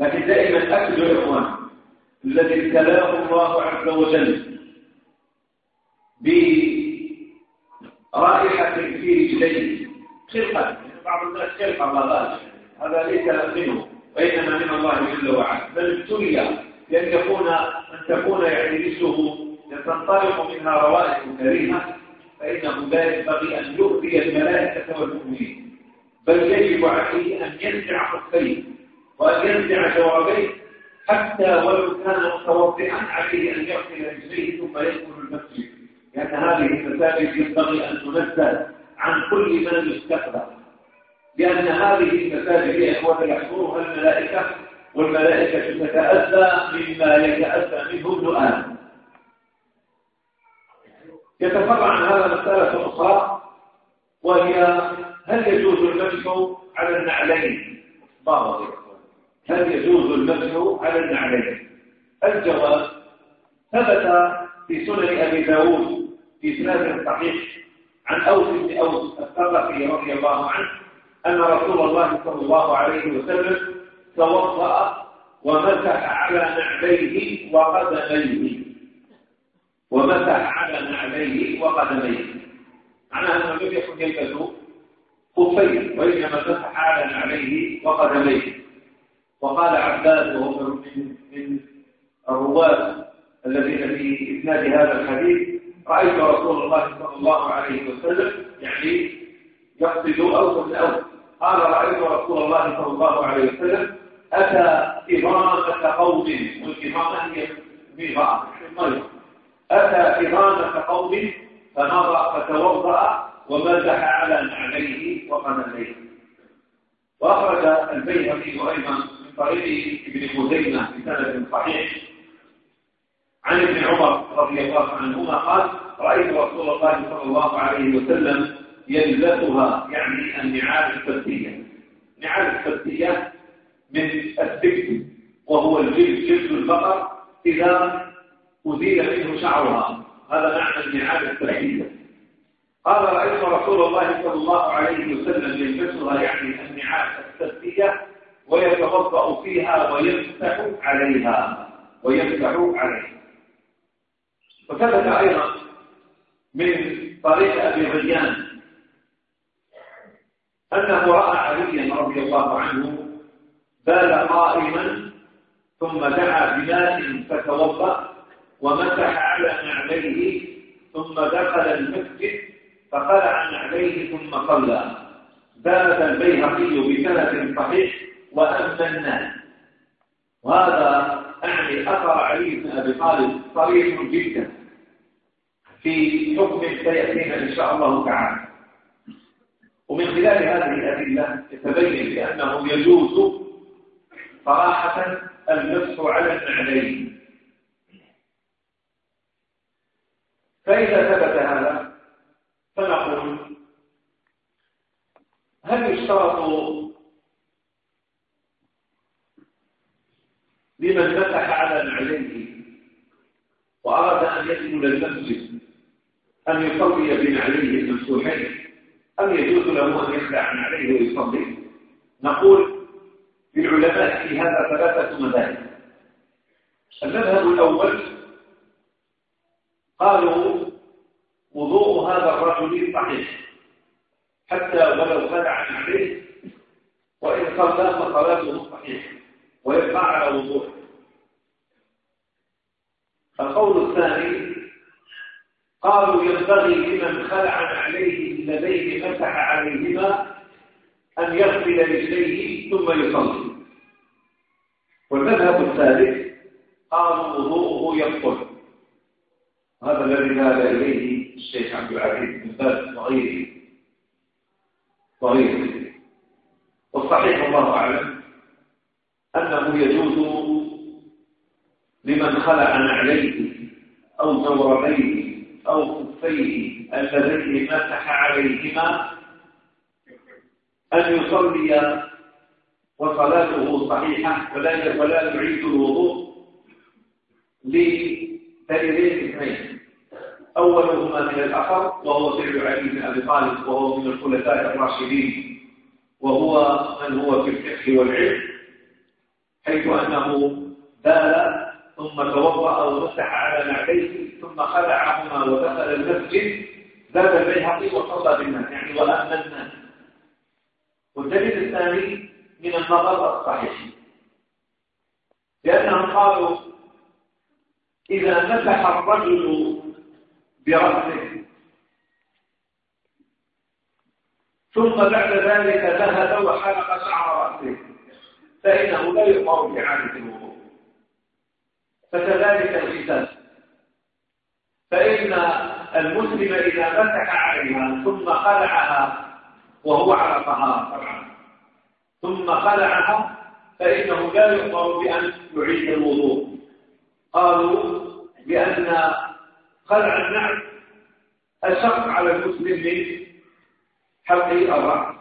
Speaker 1: لكن دائما أكد إخوان الذي ابتلاه الله عز وجل برائحة في رجليه. خلقة بعض الناس خلقة الله هذا ليس منه وإنما من الله جل وعلا. بل ابتلي لأن يكون أن تكون يعني مثله تنطلق منها روائح كريمة. فإنه لا ينبغي أن يؤذي الملائكة والمؤمنين. بل يجب عليه أن ينزع خفيه وأن ينزع جوابيه حتى ولو كان متوضئا عليه أن يغسل رجليه ثم يدخل المسجد. لأن هذه المساجد ينبغي أن تنزل عن كل من يستقبل. لأن هذه المساجد يا إخوة يحضرها الملائكة والملائكة تتأذى مما يتأذى منه آدم يتفرع عن هذا مسألة أخرى وهي هل يجوز المسح على النعلين؟ بعض هل يجوز المسح على النعلين؟ الجواب ثبت في سنن أبي داود في سنة صحيح عن أوس بن أوس الثقفي رضي الله عنه أن رسول الله صلى الله عليه وسلم توضأ ومسح على نعليه وقدميه. ومسح على نعليه وقدميه. معناها أنه لم يكن يلبس خفين وإنما مسح على نعليه وقدميه. وقال عباس وهو من الرواة الذين في إسناد هذا الحديث رأيت رسول الله صلى الله عليه وسلم يعني يقصد أوس من أوس قال رأيت رسول الله صلى الله عليه وسلم أتى إمامة قوم والإمامة هي ميغاء أتى إمامة قوم فنظر فتوضأ ومسح على نعليه وقدميه وأخرج البيهقي أيضا من طريق ابن خزيمة بسند صحيح. عن ابن عمر رضي الله عنهما قال رأيت رسول الله صلى الله عليه وسلم يلبسها يعني النعال الفردية نعال الفردية من السبت وهو الجلد جلد البقر إذا أزيل منه شعرها. هذا معنى النعال الفردية قال رأيت رسول الله صلى الله عليه وسلم يلبسها يعني النعال الفردية ويتوضأ فيها ويمسح عليها ويمسح عليها. وثبت أيضا من طريق أبي غيان أنه رأى عليا رضي الله عنه بال قائما ثم دعا بماء فتوضأ. ومسح على نعليه ثم دخل المسجد فخلع نعليه ثم صلى. ثبت البيهقي بسند صحيح وأما الناس. وهذا أعني أثر علي بن أبي طالب صريح جدا في حكم سيأتينا إن شاء الله تعالى. ومن خلال هذه الأدلة يتبين بأنه يجوز صراحة المسح على النعلين فإذا ثبت هذا فنقول هل يشترط لمن مسح على نعليه وأراد أن يدخل المسجد أن يصلي بنعليه الممسوحين أم يجوز له أن يخلع نعليه ويصلي؟ نقول للعلماء في هذا ثلاثة مذاهب. المذهب الأول قالوا وضوء هذا الرجل صحيح حتى ولو خلع نعليه وإن صلى فصلاته صحيحة ويبقى على وضوءه القول الثاني قالوا ينبغي لمن خلع عليه اللذين مسح عليهما أن يغسل رجليه ثم يصلي. والمذهب الثالث قالوا وضوءه يبطل. هذا الذي ذهب إليه الشيخ عبد العزيز بن باز وغيره وغيره والصحيح الله أعلم أنه يجوز لمن خلع نعليه أو زوربيه أو خفيه اللذين مسح عليهما أن يصلي وصلاته صحيحة ولا يعيد الوضوء لدليلين اثنين أولهما من الأثر وهو فعل علي بن أبي طالب وهو من الخلفاء الراشدين وهو من هو في الفقه والعلم حيث أنه بال ثم توضأ ومسح على نعليه ثم خلعهما ودخل المسجد زاد البيهقي وصلى بالناس يعني وأمن الناس والدليل الثاني من النظر الصحيح لأنهم قالوا إذا مسح الرجل برأسه. ثم بعد ذلك ذهب وحلق شعر رأسه. فإنه لا يؤمر بإعادة الوضوء. فكذلك الختان فإن المسلم إذا مسح عليها ثم خلعها وهو على طهارة طبعا. ثم خلعها فإنه لا يؤمر بأن يعيد الوضوء. قالوا لأن خلع النعل أشق على المسلم من حلق الرأس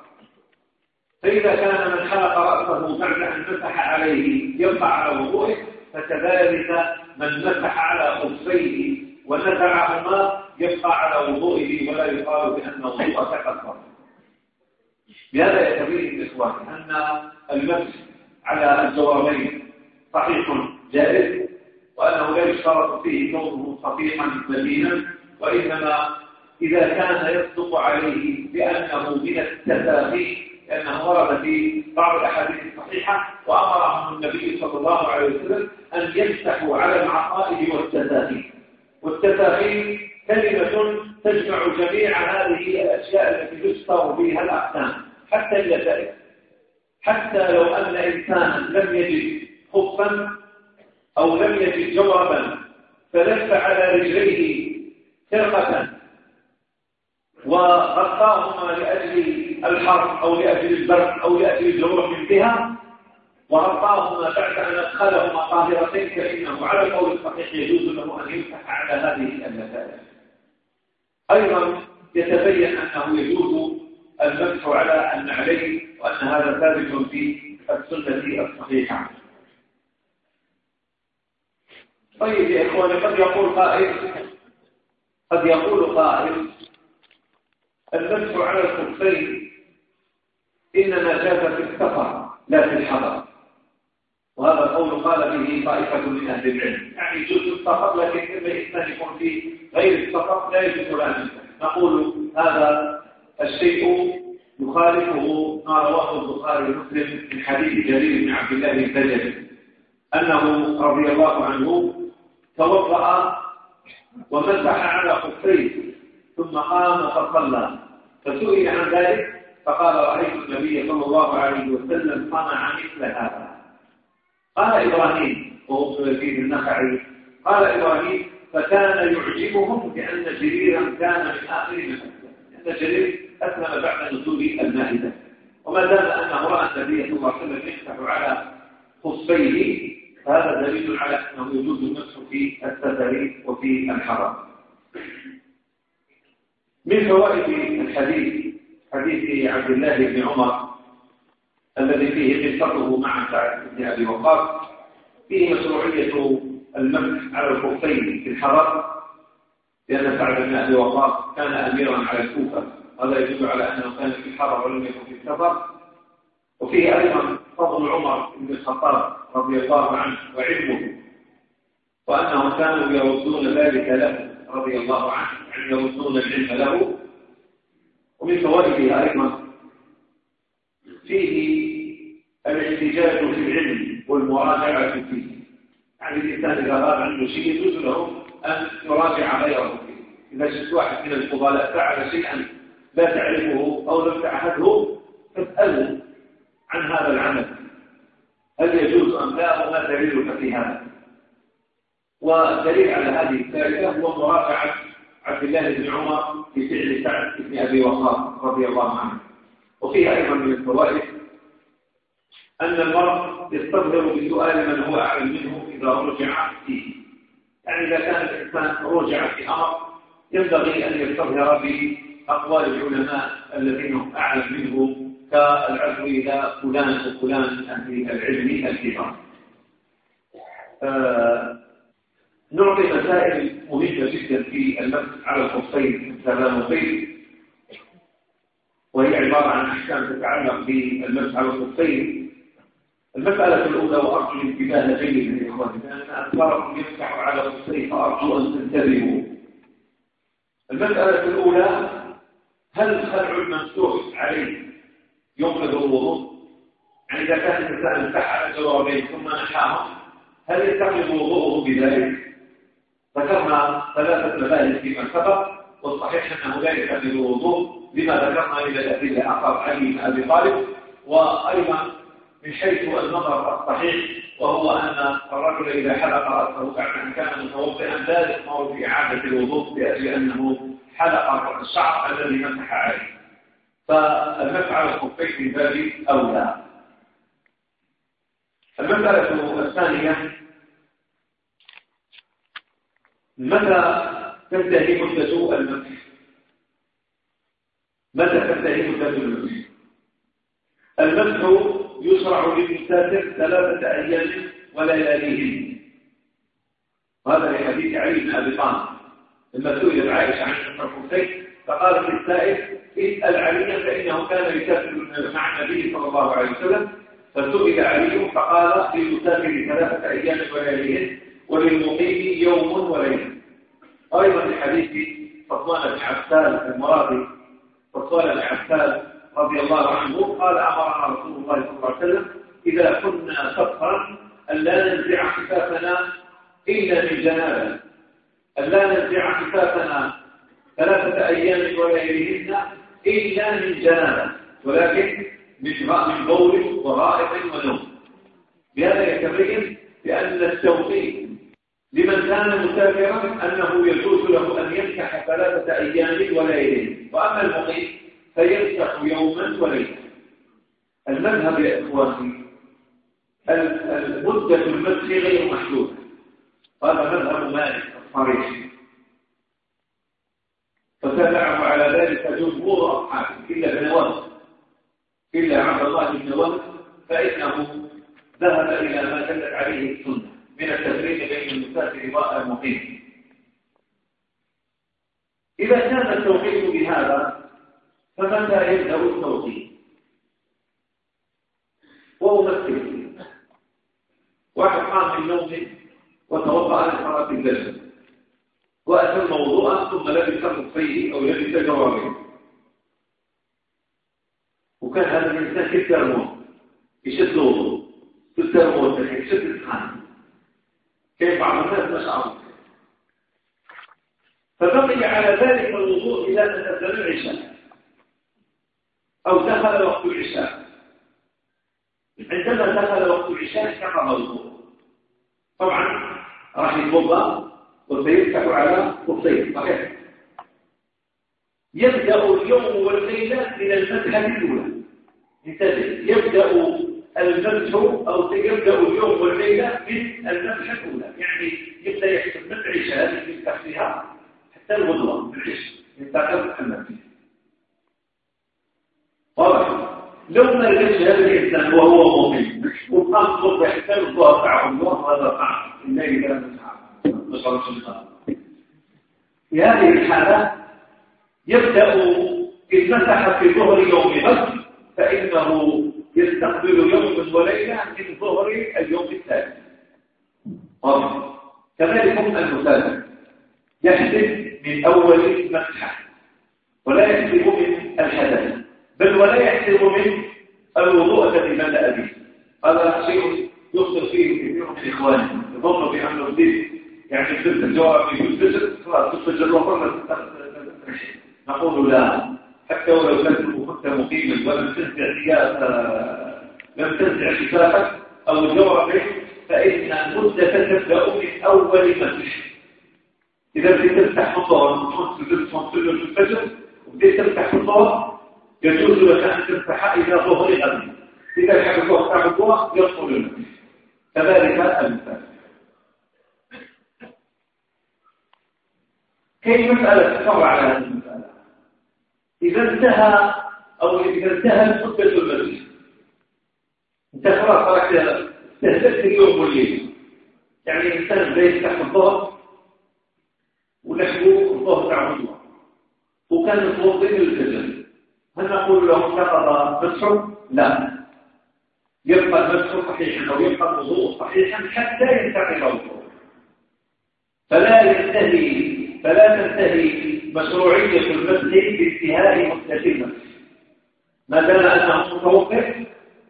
Speaker 1: فإذا كان من حلق رأسه بعد أن مسح عليه يبقى على وضوءه فكذلك من مسح على خفيه ونزعهما يبقى على وضوئه ولا يقال بأن وضوءه تكثر بهذا يتبين الإخوان أن المسح على الجوابين صحيح جائز وأنه لا يشترط فيه كونه صحيحا مدينا وإنما إذا كان يصدق عليه بأنه من التساهي لأنه ورد في بعض الأحاديث الصحيحة وأمرهم النبي صلى الله عليه وسلم أن يمسحوا على العقائد والتساهي والتساهي كلمة تجمع جميع هذه الأشياء التي يستر بها الأقسام حتى اللذائذ حتى لو أن إنسانا لم يجد خفا أو لم يجد جوابا فلف على رجليه فرقة وغطاهما لأجل الحر أو لأجل البرد أو لأجل الجروح منها وغطاهما بعد أن أدخلهما طاهرتين فإنه على القول الصحيح يجوز له أن يمسح على هذه المسائل أيضا يتبين أنه يجوز المسح على النعلين وأن هذا ثابت في السنة الصحيحة. طيب يا إخواني قد يقول قائل قد يقول قائل المسح على الخفين إنما جاز في السفر لا في الحضر. وهذا القول قال به طائفة من أهل العلم. يعني يجوز السفر لكن إما الإنسان يكون في غير السفر لا يجوز له نقول هذا الشيء يخالفه ما رواه البخاري ومسلم من حديث جرير بن عبد الله البجلي أنه رضي الله عنه توضأ ومسح على خفيه ثم قام فصلى. فسئل عن ذلك فقال رأيت النبي صلى الله عليه وسلم صنع مثل هذا. قال إبراهيم وهو في النخعي قال إبراهيم فكان يعجبهم بأن جريرا كان من آخر من أن جرير أسلم بعد نزول المائدة. وما دام أنه رأى النبي صلى الله عليه وسلم يفتح على فهذا دليل على أنه يجوز المسح في السفر وفي الحرم من فوائد الحديث حديث عبد الله بن عمر الذي فيه قصته مع سعد بن أبي وقاص فيه مشروعية المسح على الخفين في الحرم لأن سعد بن أبي وقاص كان أميرا على الكوفة هذا يدل على أنه كان في الحرم ولم يكن في السفر. وفيه أيضا فضل عمر بن الخطاب رضي الله عنه وعلمه وأنهم كانوا يردون ذلك له رضي الله عنه يعني يردون العلم له ومن فوائده أيضا فيه الاحتجاج في العلم والمراجعة فيه. يعني الإنسان إذا غاب عنه شيء يجوز له أن يراجع غيره. فيه إذا شفت واحد من الفضلاء فعل شيئا لا تعرفه أو لم تعهده فاسأله. عن هذا العمل. هل يجوز أم لا؟ وما دليلك في هذا؟ والدليل على هذه الثالثة هو مراجعة عبد الله بن عمر في فعل سعد بن أبي وقاص رضي الله عنه. وفيه أيضا من الفوائد أن المرء يستظهر بسؤال من هو أعلم منه إذا رجع فيه. يعني إذا كان الإنسان رجع في أمر ينبغي أن يستظهر بأقوال العلماء الذين هم أعلم منه كالعزو إلى فلان وفلان من أهل العلم الكبار. آه نعطي مسائل مهمة جدا في المسح على الخفين السلامتين وهي عبارة عن أحكام تتعلق بالمسح على الخفين المسألة الأولى وأرجو الانتباه جيدا يا إخواني لأن أكثركم يفتح على الخفين فأرجو أن تنتبهوا. المسألة الأولى هل الخلع الممسوح عليه ينقذ الوضوء. يعني إذا كان الإنسان مسح جوابين ثم نحاهم هل يستقبل وضوءه بذلك؟ ذكرنا ثلاثة مباحث فيما سبق والصحيح أنه لا يستقبل الوضوء لما ذكرنا إلى الأدلة أقرب علي بن أبي طالب وأيضا من حيث النظر الصحيح وهو أن الرجل إذا حلق رأسه بعد أن كان متوضئا لا يأمر بإعادة الوضوء لأنه حلق الشعر الذي مسح عليه. فالمسح على الخفين من باب أولى. المسألة الثانية متى تنتهي مدة المسح؟ متى تنتهي مدة المسح؟ المسح يشرع للمسافر ثلاثة أيام ولياليهن وهذا لحديث علي بن أبي طالب لما سئل عائشة عن الخفين فقالت للسائل اسأل عليا فإنه كان يسافر مع النبي صلى الله عليه وسلم. فسئل علي فقال للمسافر ثلاثة أيام ولياليهن وللمقيم يوم وليلة. أيضا الحديث صفوان بن عفان المراضي صفوان بن عفان رضي الله عنه قال أمرنا رسول الله صلى الله عليه وسلم إذا كنا سفرا أن لا ننزع خفافنا إلا من جنابة أن لا ننزع خفافنا ثلاثة أيام ولياليهن إلا من جنابة ولكن من من بول ورائق ونوم. بهذا يتبين بأن التوقيت لمن كان مسافرا أنه يجوز له أن يمسح ثلاثة أيام وليلين وأما المقيم فيمسح يوما وليلة. المذهب يا إخواني المدة المسح غير محدودة. هذا مذهب مالك الصريح فتابعه على ذلك جمهور أصحابه إلا بن وهب إلا عبد الله بن وهب فإنه ذهب إلى ما دلت عليه السنة من التفريق بين المسافر والمقيم. إذا كان التوحيد بهذا فمتى يبدأ التوحيد؟ وأمثل واحد قام من نومه وتوضأ لصلاة الفجر. وأتم وضوءه ثم لبس خفيه أو لبس جواربه وكان هذا الإنسان كالترمون يشد وضوء كالترمون يشد الخان كيف بعض الناس ما فبقي على ذلك الوضوء إلى أن أذن العشاء. أو دخل وقت العشاء. عندما دخل وقت العشاء انتقض الوضوء. طبعا راح يتوضا وسيفتح على خفين صحيح؟ يبدأ اليوم والليلة من المسحة الأولى. يبدأ المسح أو يبدأ اليوم والليلة من المسحة الأولى. يعني يبدأ يحسب من العشاء اللي يفتح فيها حتى الغدوة العشاء ينتقل محمد. فيها واضح. لو ما لقيتش هذا الإنسان وهو مقيم وقام الصبح حتى الظهر تاع الله هذا صعب الليل صعب في هذه الحالة يبدأ إن مسح في ظهر يوم غد فإنه يستقبل يوم وليلة من ظهر اليوم الثاني. كذلك المسافر. يحدث من أول مسحة ولا يحسب من الحدث بل ولا يحسب من الوضوء الذي بدأ به. هذا شيء يخطر فيه كثير من إخواني يظن بأنه الدين يعني في الجواب في الفجر خلاص تفجر الوقت نقول لا. حتى ولو كنت مقيما ولم تنزع لم تنزع كتابك أو جوابك فإن المدة تبدأ من أول مسح إذا بديت تفتح الظهر تصلي في الفجر وبديت تفتح الظهر يجوز لك أن تفتح إلى ظهر غد إذا تاع الظهر يدخل المسح كذلك المثال كيف مسألة؟ تفرع على هذه المسألة. إذا انتهى أو إذا انتهى مدة المسجد أنت خلاص تركت استهدفت اليوم والليل. يعني الإنسان زي تحت الظهر ولحقوا الظهر تاع الظهر وكان بين الفجر هل نقول له انتقض مسحه؟ لا. يبقى المسح صحيحا أو يبقى الوضوء صحيحا حتى ينتقل الظهر فلا ينتهي فلا تنتهي مشروعية المسح بانتهاء المسح ما دام أنه متوقف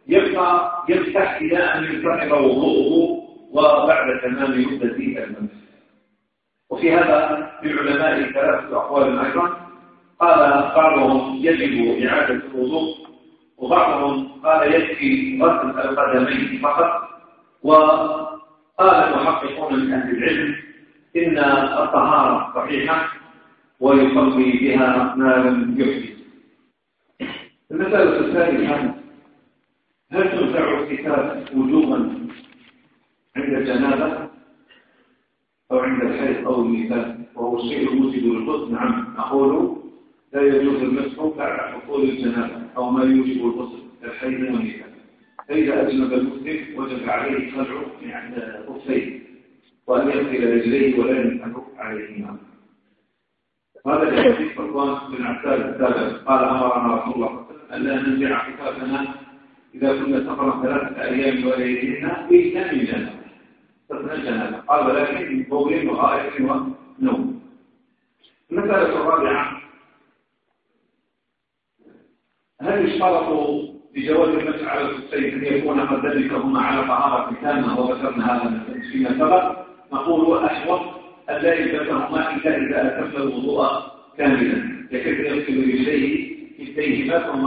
Speaker 1: يبقى يفتح إلى أن ينتقل وضوءه وبعد تمام مدة المسح وفي هذا للعلماء ثلاثة أقوال أيضا قال بعضهم يجب إعادة الوضوء وبعضهم قال يكفي غسل القدمين فقط. وقال المحققون من أهل العلم إن الطهارة صحيحة ويصلي بها ما لم يحدث. المسألة الثانية هل تنفع الكتاب وجوبا عند الجنابة أو عند الحيض أو النساء؟ وهو الشيء الموجب للغسل نعم نقول لا يجوز المسح بعد حصول الجنابة أو ما يوجب الغسل كالحيض والنساء. فإذا أجنب المسلم وجب عليه خلع يعني خفين وأن يغسل رجليه ولا يمسح عليهما. هذا الحديث صفوان بن عباس السابق قال أمرنا رسول الله أن لا ننزع كتابنا إذا كنا سفرا ثلاثة أيام وليلهن إلا من جنة الجنة. قال ولكن من بول وغائط ونوم. المسألة الرابعة هل يشترط بجواز المسح على الخفين أن يكون قد ذلكهما على طهارة تامة وذكرنا هذا فيما سبق نقول أحوط أن لا يلبسهما إلا إذا أتم الوضوء كاملا. يكفي يغسل رجليه كلتيهما ثم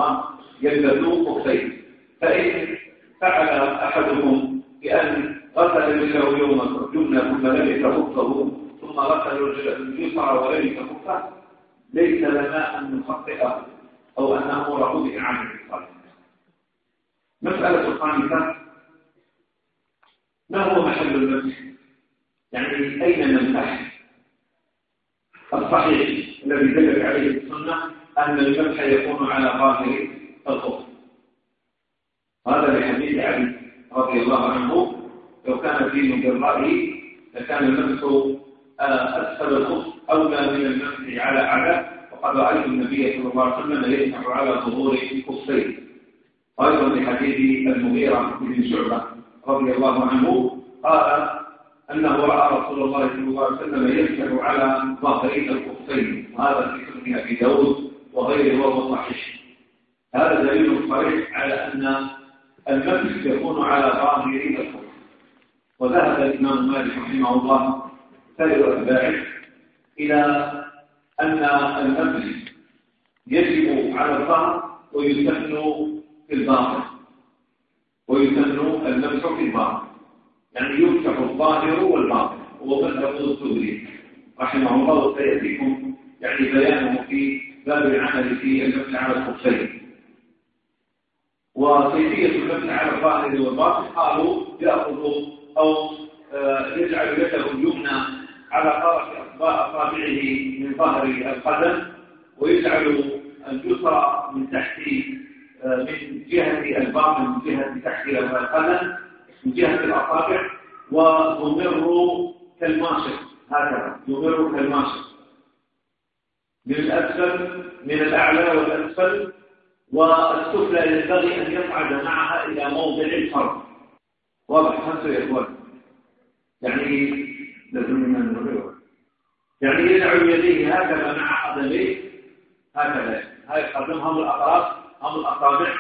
Speaker 1: يلبس خفين فإن فعل أحدهم بأن غسل رجله يوم الجملة ثم لبس خفه ثم غسل رجله اليسرى ولبس خفه ليس لنا أن نخطئ أو أن نأمره بإعادة الصلاة. مسألة الخامسة ما هو محل المسح يعني أين نمسح الصحيح الذي دلت عليه السنة أن المسح يكون على ظاهر الخف هذا لحديث علي رضي الله عنه لو كان في مجرائه لكان المسح آه، أسفل الخف أولى من المسح على أعلى وقد رأيت النبي صلى الله عليه وسلم يمسح على ظهور خفين أيضا لحديث المغيرة بن شعبة رضي الله عنه قال أنه رأى رسول الله صلى الله عليه وسلم يمسح على ظهرين الخفين هذا في سنن أبي داود وغيره وهو صحيح. هذا دليل صريح على أن المسح يكون على ظاهرين الخف وذهب الإمام مالك رحمه الله سائر أتباعه إلى أن المسح يجب على الظهر ويسن في الباطن. ويسن المسح في الباطن. يعني يفتح الظاهر والباطن. هو مذهب الزهري رحمه الله سيأتيكم يعني بيانه في باب العمل في المبنى على الخفين وكيفية المبنى على الظاهر والباطن؟ قالوا يأخذ أو آه، يجعل يده اليمنى على طرف أصابعه من ظهر القدم ويجعل اليسرى من تحت آه، من جهة الباطن من جهة تحت القدم. من جهة الأصابع ويمر كالماشط هكذا يمر كالماشط من الأسفل من الأعلى والأسفل والسفلى ينبغي أن يصعد معها إلى موضع الفرد. واضح خمسة يا إخوان. يعني لازم يعني يدعو يديه هكذا مع قدميه هكذا. هاي قدم هم الأطراف هم الأصابع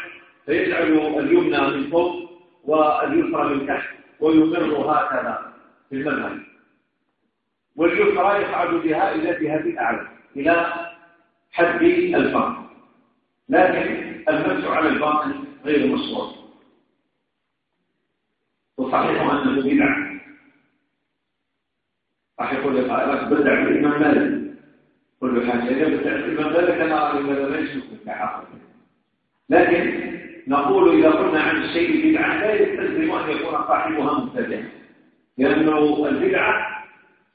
Speaker 1: فيجعل اليمنى من فوق واليسرى من تحت ويمر هكذا في المذهب. واليسرى يصعد بها إلى جهة الأعلى إلى حد الفرد لكن المسح على الباطن غير مشروع. وصحيح أنه بدعة راح يقول لك بدع الإمام مالك. كل حاجة إذا بدع الإمام مالك أنا أرى لماذا ما يشوف لكن نقول إذا قلنا عن الشيء بدعة لا يستلزم أن يكون صاحبها مبتدع لأنه البدعة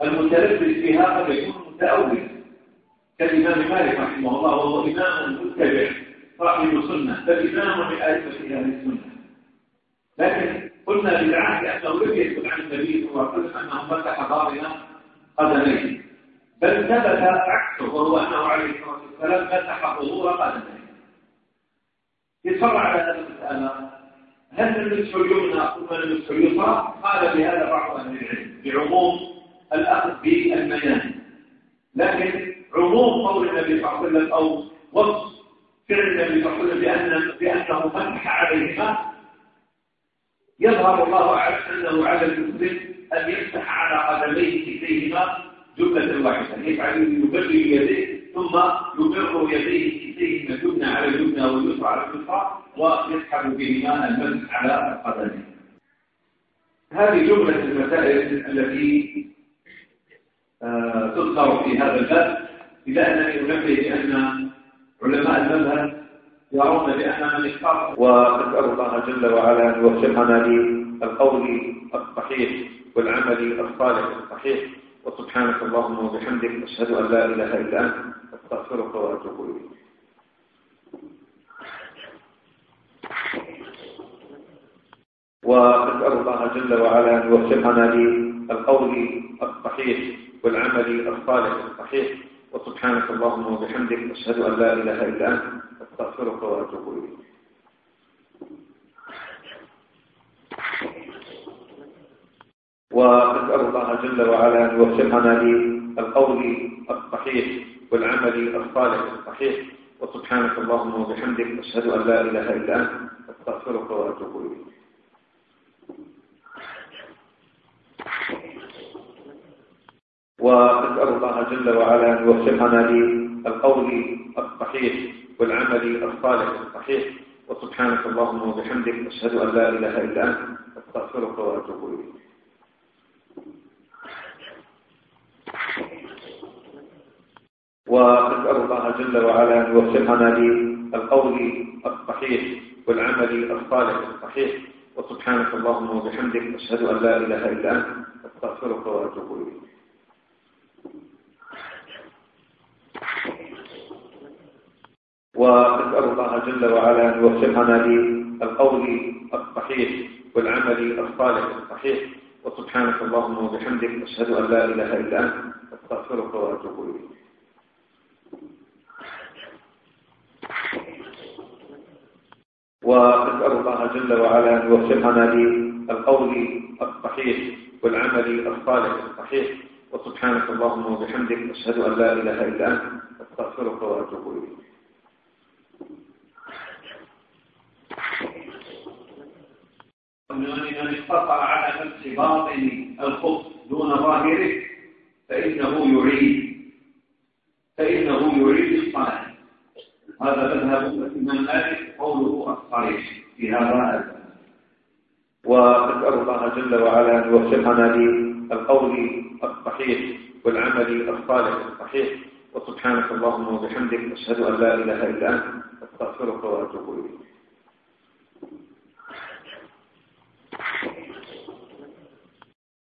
Speaker 1: المتلبس بها قد يكون متأول. كالإمام مالك رحمه الله وهو إمام متبع صاحب سنة بل إمام من أهل السنة. لكن قلنا بدعة لأنه لم يثبت عن النبي صلى الله عليه وسلم أنه مسح ظاهر قدميه. بل ثبت عكسه وهو أنه عليه الصلاة والسلام مسح ظهور قدميه. يصر على هذه المسألة هل النصف اليمنى ثم النصف اليسرى؟ قال بهذا بعض أهل العلم بعموم الأخذ بالميان لكن عموم قول النبي صلى الله عليه وسلم أو وصف فعل النبي صلى الله عليه وسلم بأن بأنه مسح عليهما يظهر الله أعلم أنه على المسلم أن يمسح على قدميه كليهما جملة واحدة. يفعل يبرر يديه. ثم يبر يديه كليهما جبنة على الجبنة واليسرى على اليسرى ويسحب بهما المسح على القدمين هذه جملة المسائل التي آه، تذكر في هذا الباب إلا أنني أنبه بأن علماء المذهب يرون بأن من اختار. ونسأل الله جل وعلا أن يوفقنا للقول الصحيح والعمل الصالح الصحيح. وسبحانك اللهم وبحمدك أشهد أن لا إله إلا أنت. أستغفرك وأتوب إليك. ونسأل الله جل وعلا أن يوفقنا للقول الصحيح والعمل الصالح الصحيح. وسبحانك اللهم وبحمدك أشهد أن لا إله إلا أنت. أستغفرك وأتوب إليك. ونسأل الله جل وعلا أن يوفقنا للقول الصحيح والعمل الصالح. الصحيح وسبحانك اللهم وبحمدك أشهد أن لا إله إلا أنت أستغفرك وأتوب إليك. ونسأل الله جل وعلا أن يوفقنا للقول الصحيح والعمل الصالح الصحيح. وسبحانك اللهم وبحمدك أشهد أن لا إله إلا أنت أستغفرك وأتوب إليك. ونسأل الله جل وعلا أن يوفقنا للقول الصحيح والعمل الصالح الصحيح. وسبحانك اللهم وبحمدك أشهد أن لا إله إلا أنت أستغفرك وأتوب إليك. ونسأل الله جل وعلا أن يوفقنا للقول الصحيح والعمل الصالح الصحيح. وسبحانك اللهم وبحمدك أشهد أن لا إله إلا أنت أستغفرك وأتوب إليك. ونسأل الله جل وعلا أن يوفقنا للقول الصحيح والعمل الصالح الصحيح. وسبحانك اللهم وبحمدك أشهد أن لا إله إلا أنت. أستغفرك وأتوب إليك. من اقتصر على نفس باطن الخبز دون ظاهره فإنه يعيد. فإنه يعيد الصلاة. هذا مذهب الإمام مالك قوله الصريح في هذا ونسأل الله جل وعلا أن يوفقنا للقول الصحيح والعمل الصالح الصحيح. وسبحانك اللهم وبحمدك أشهد أن لا إله إلا أنت أستغفرك وأتوب إليك.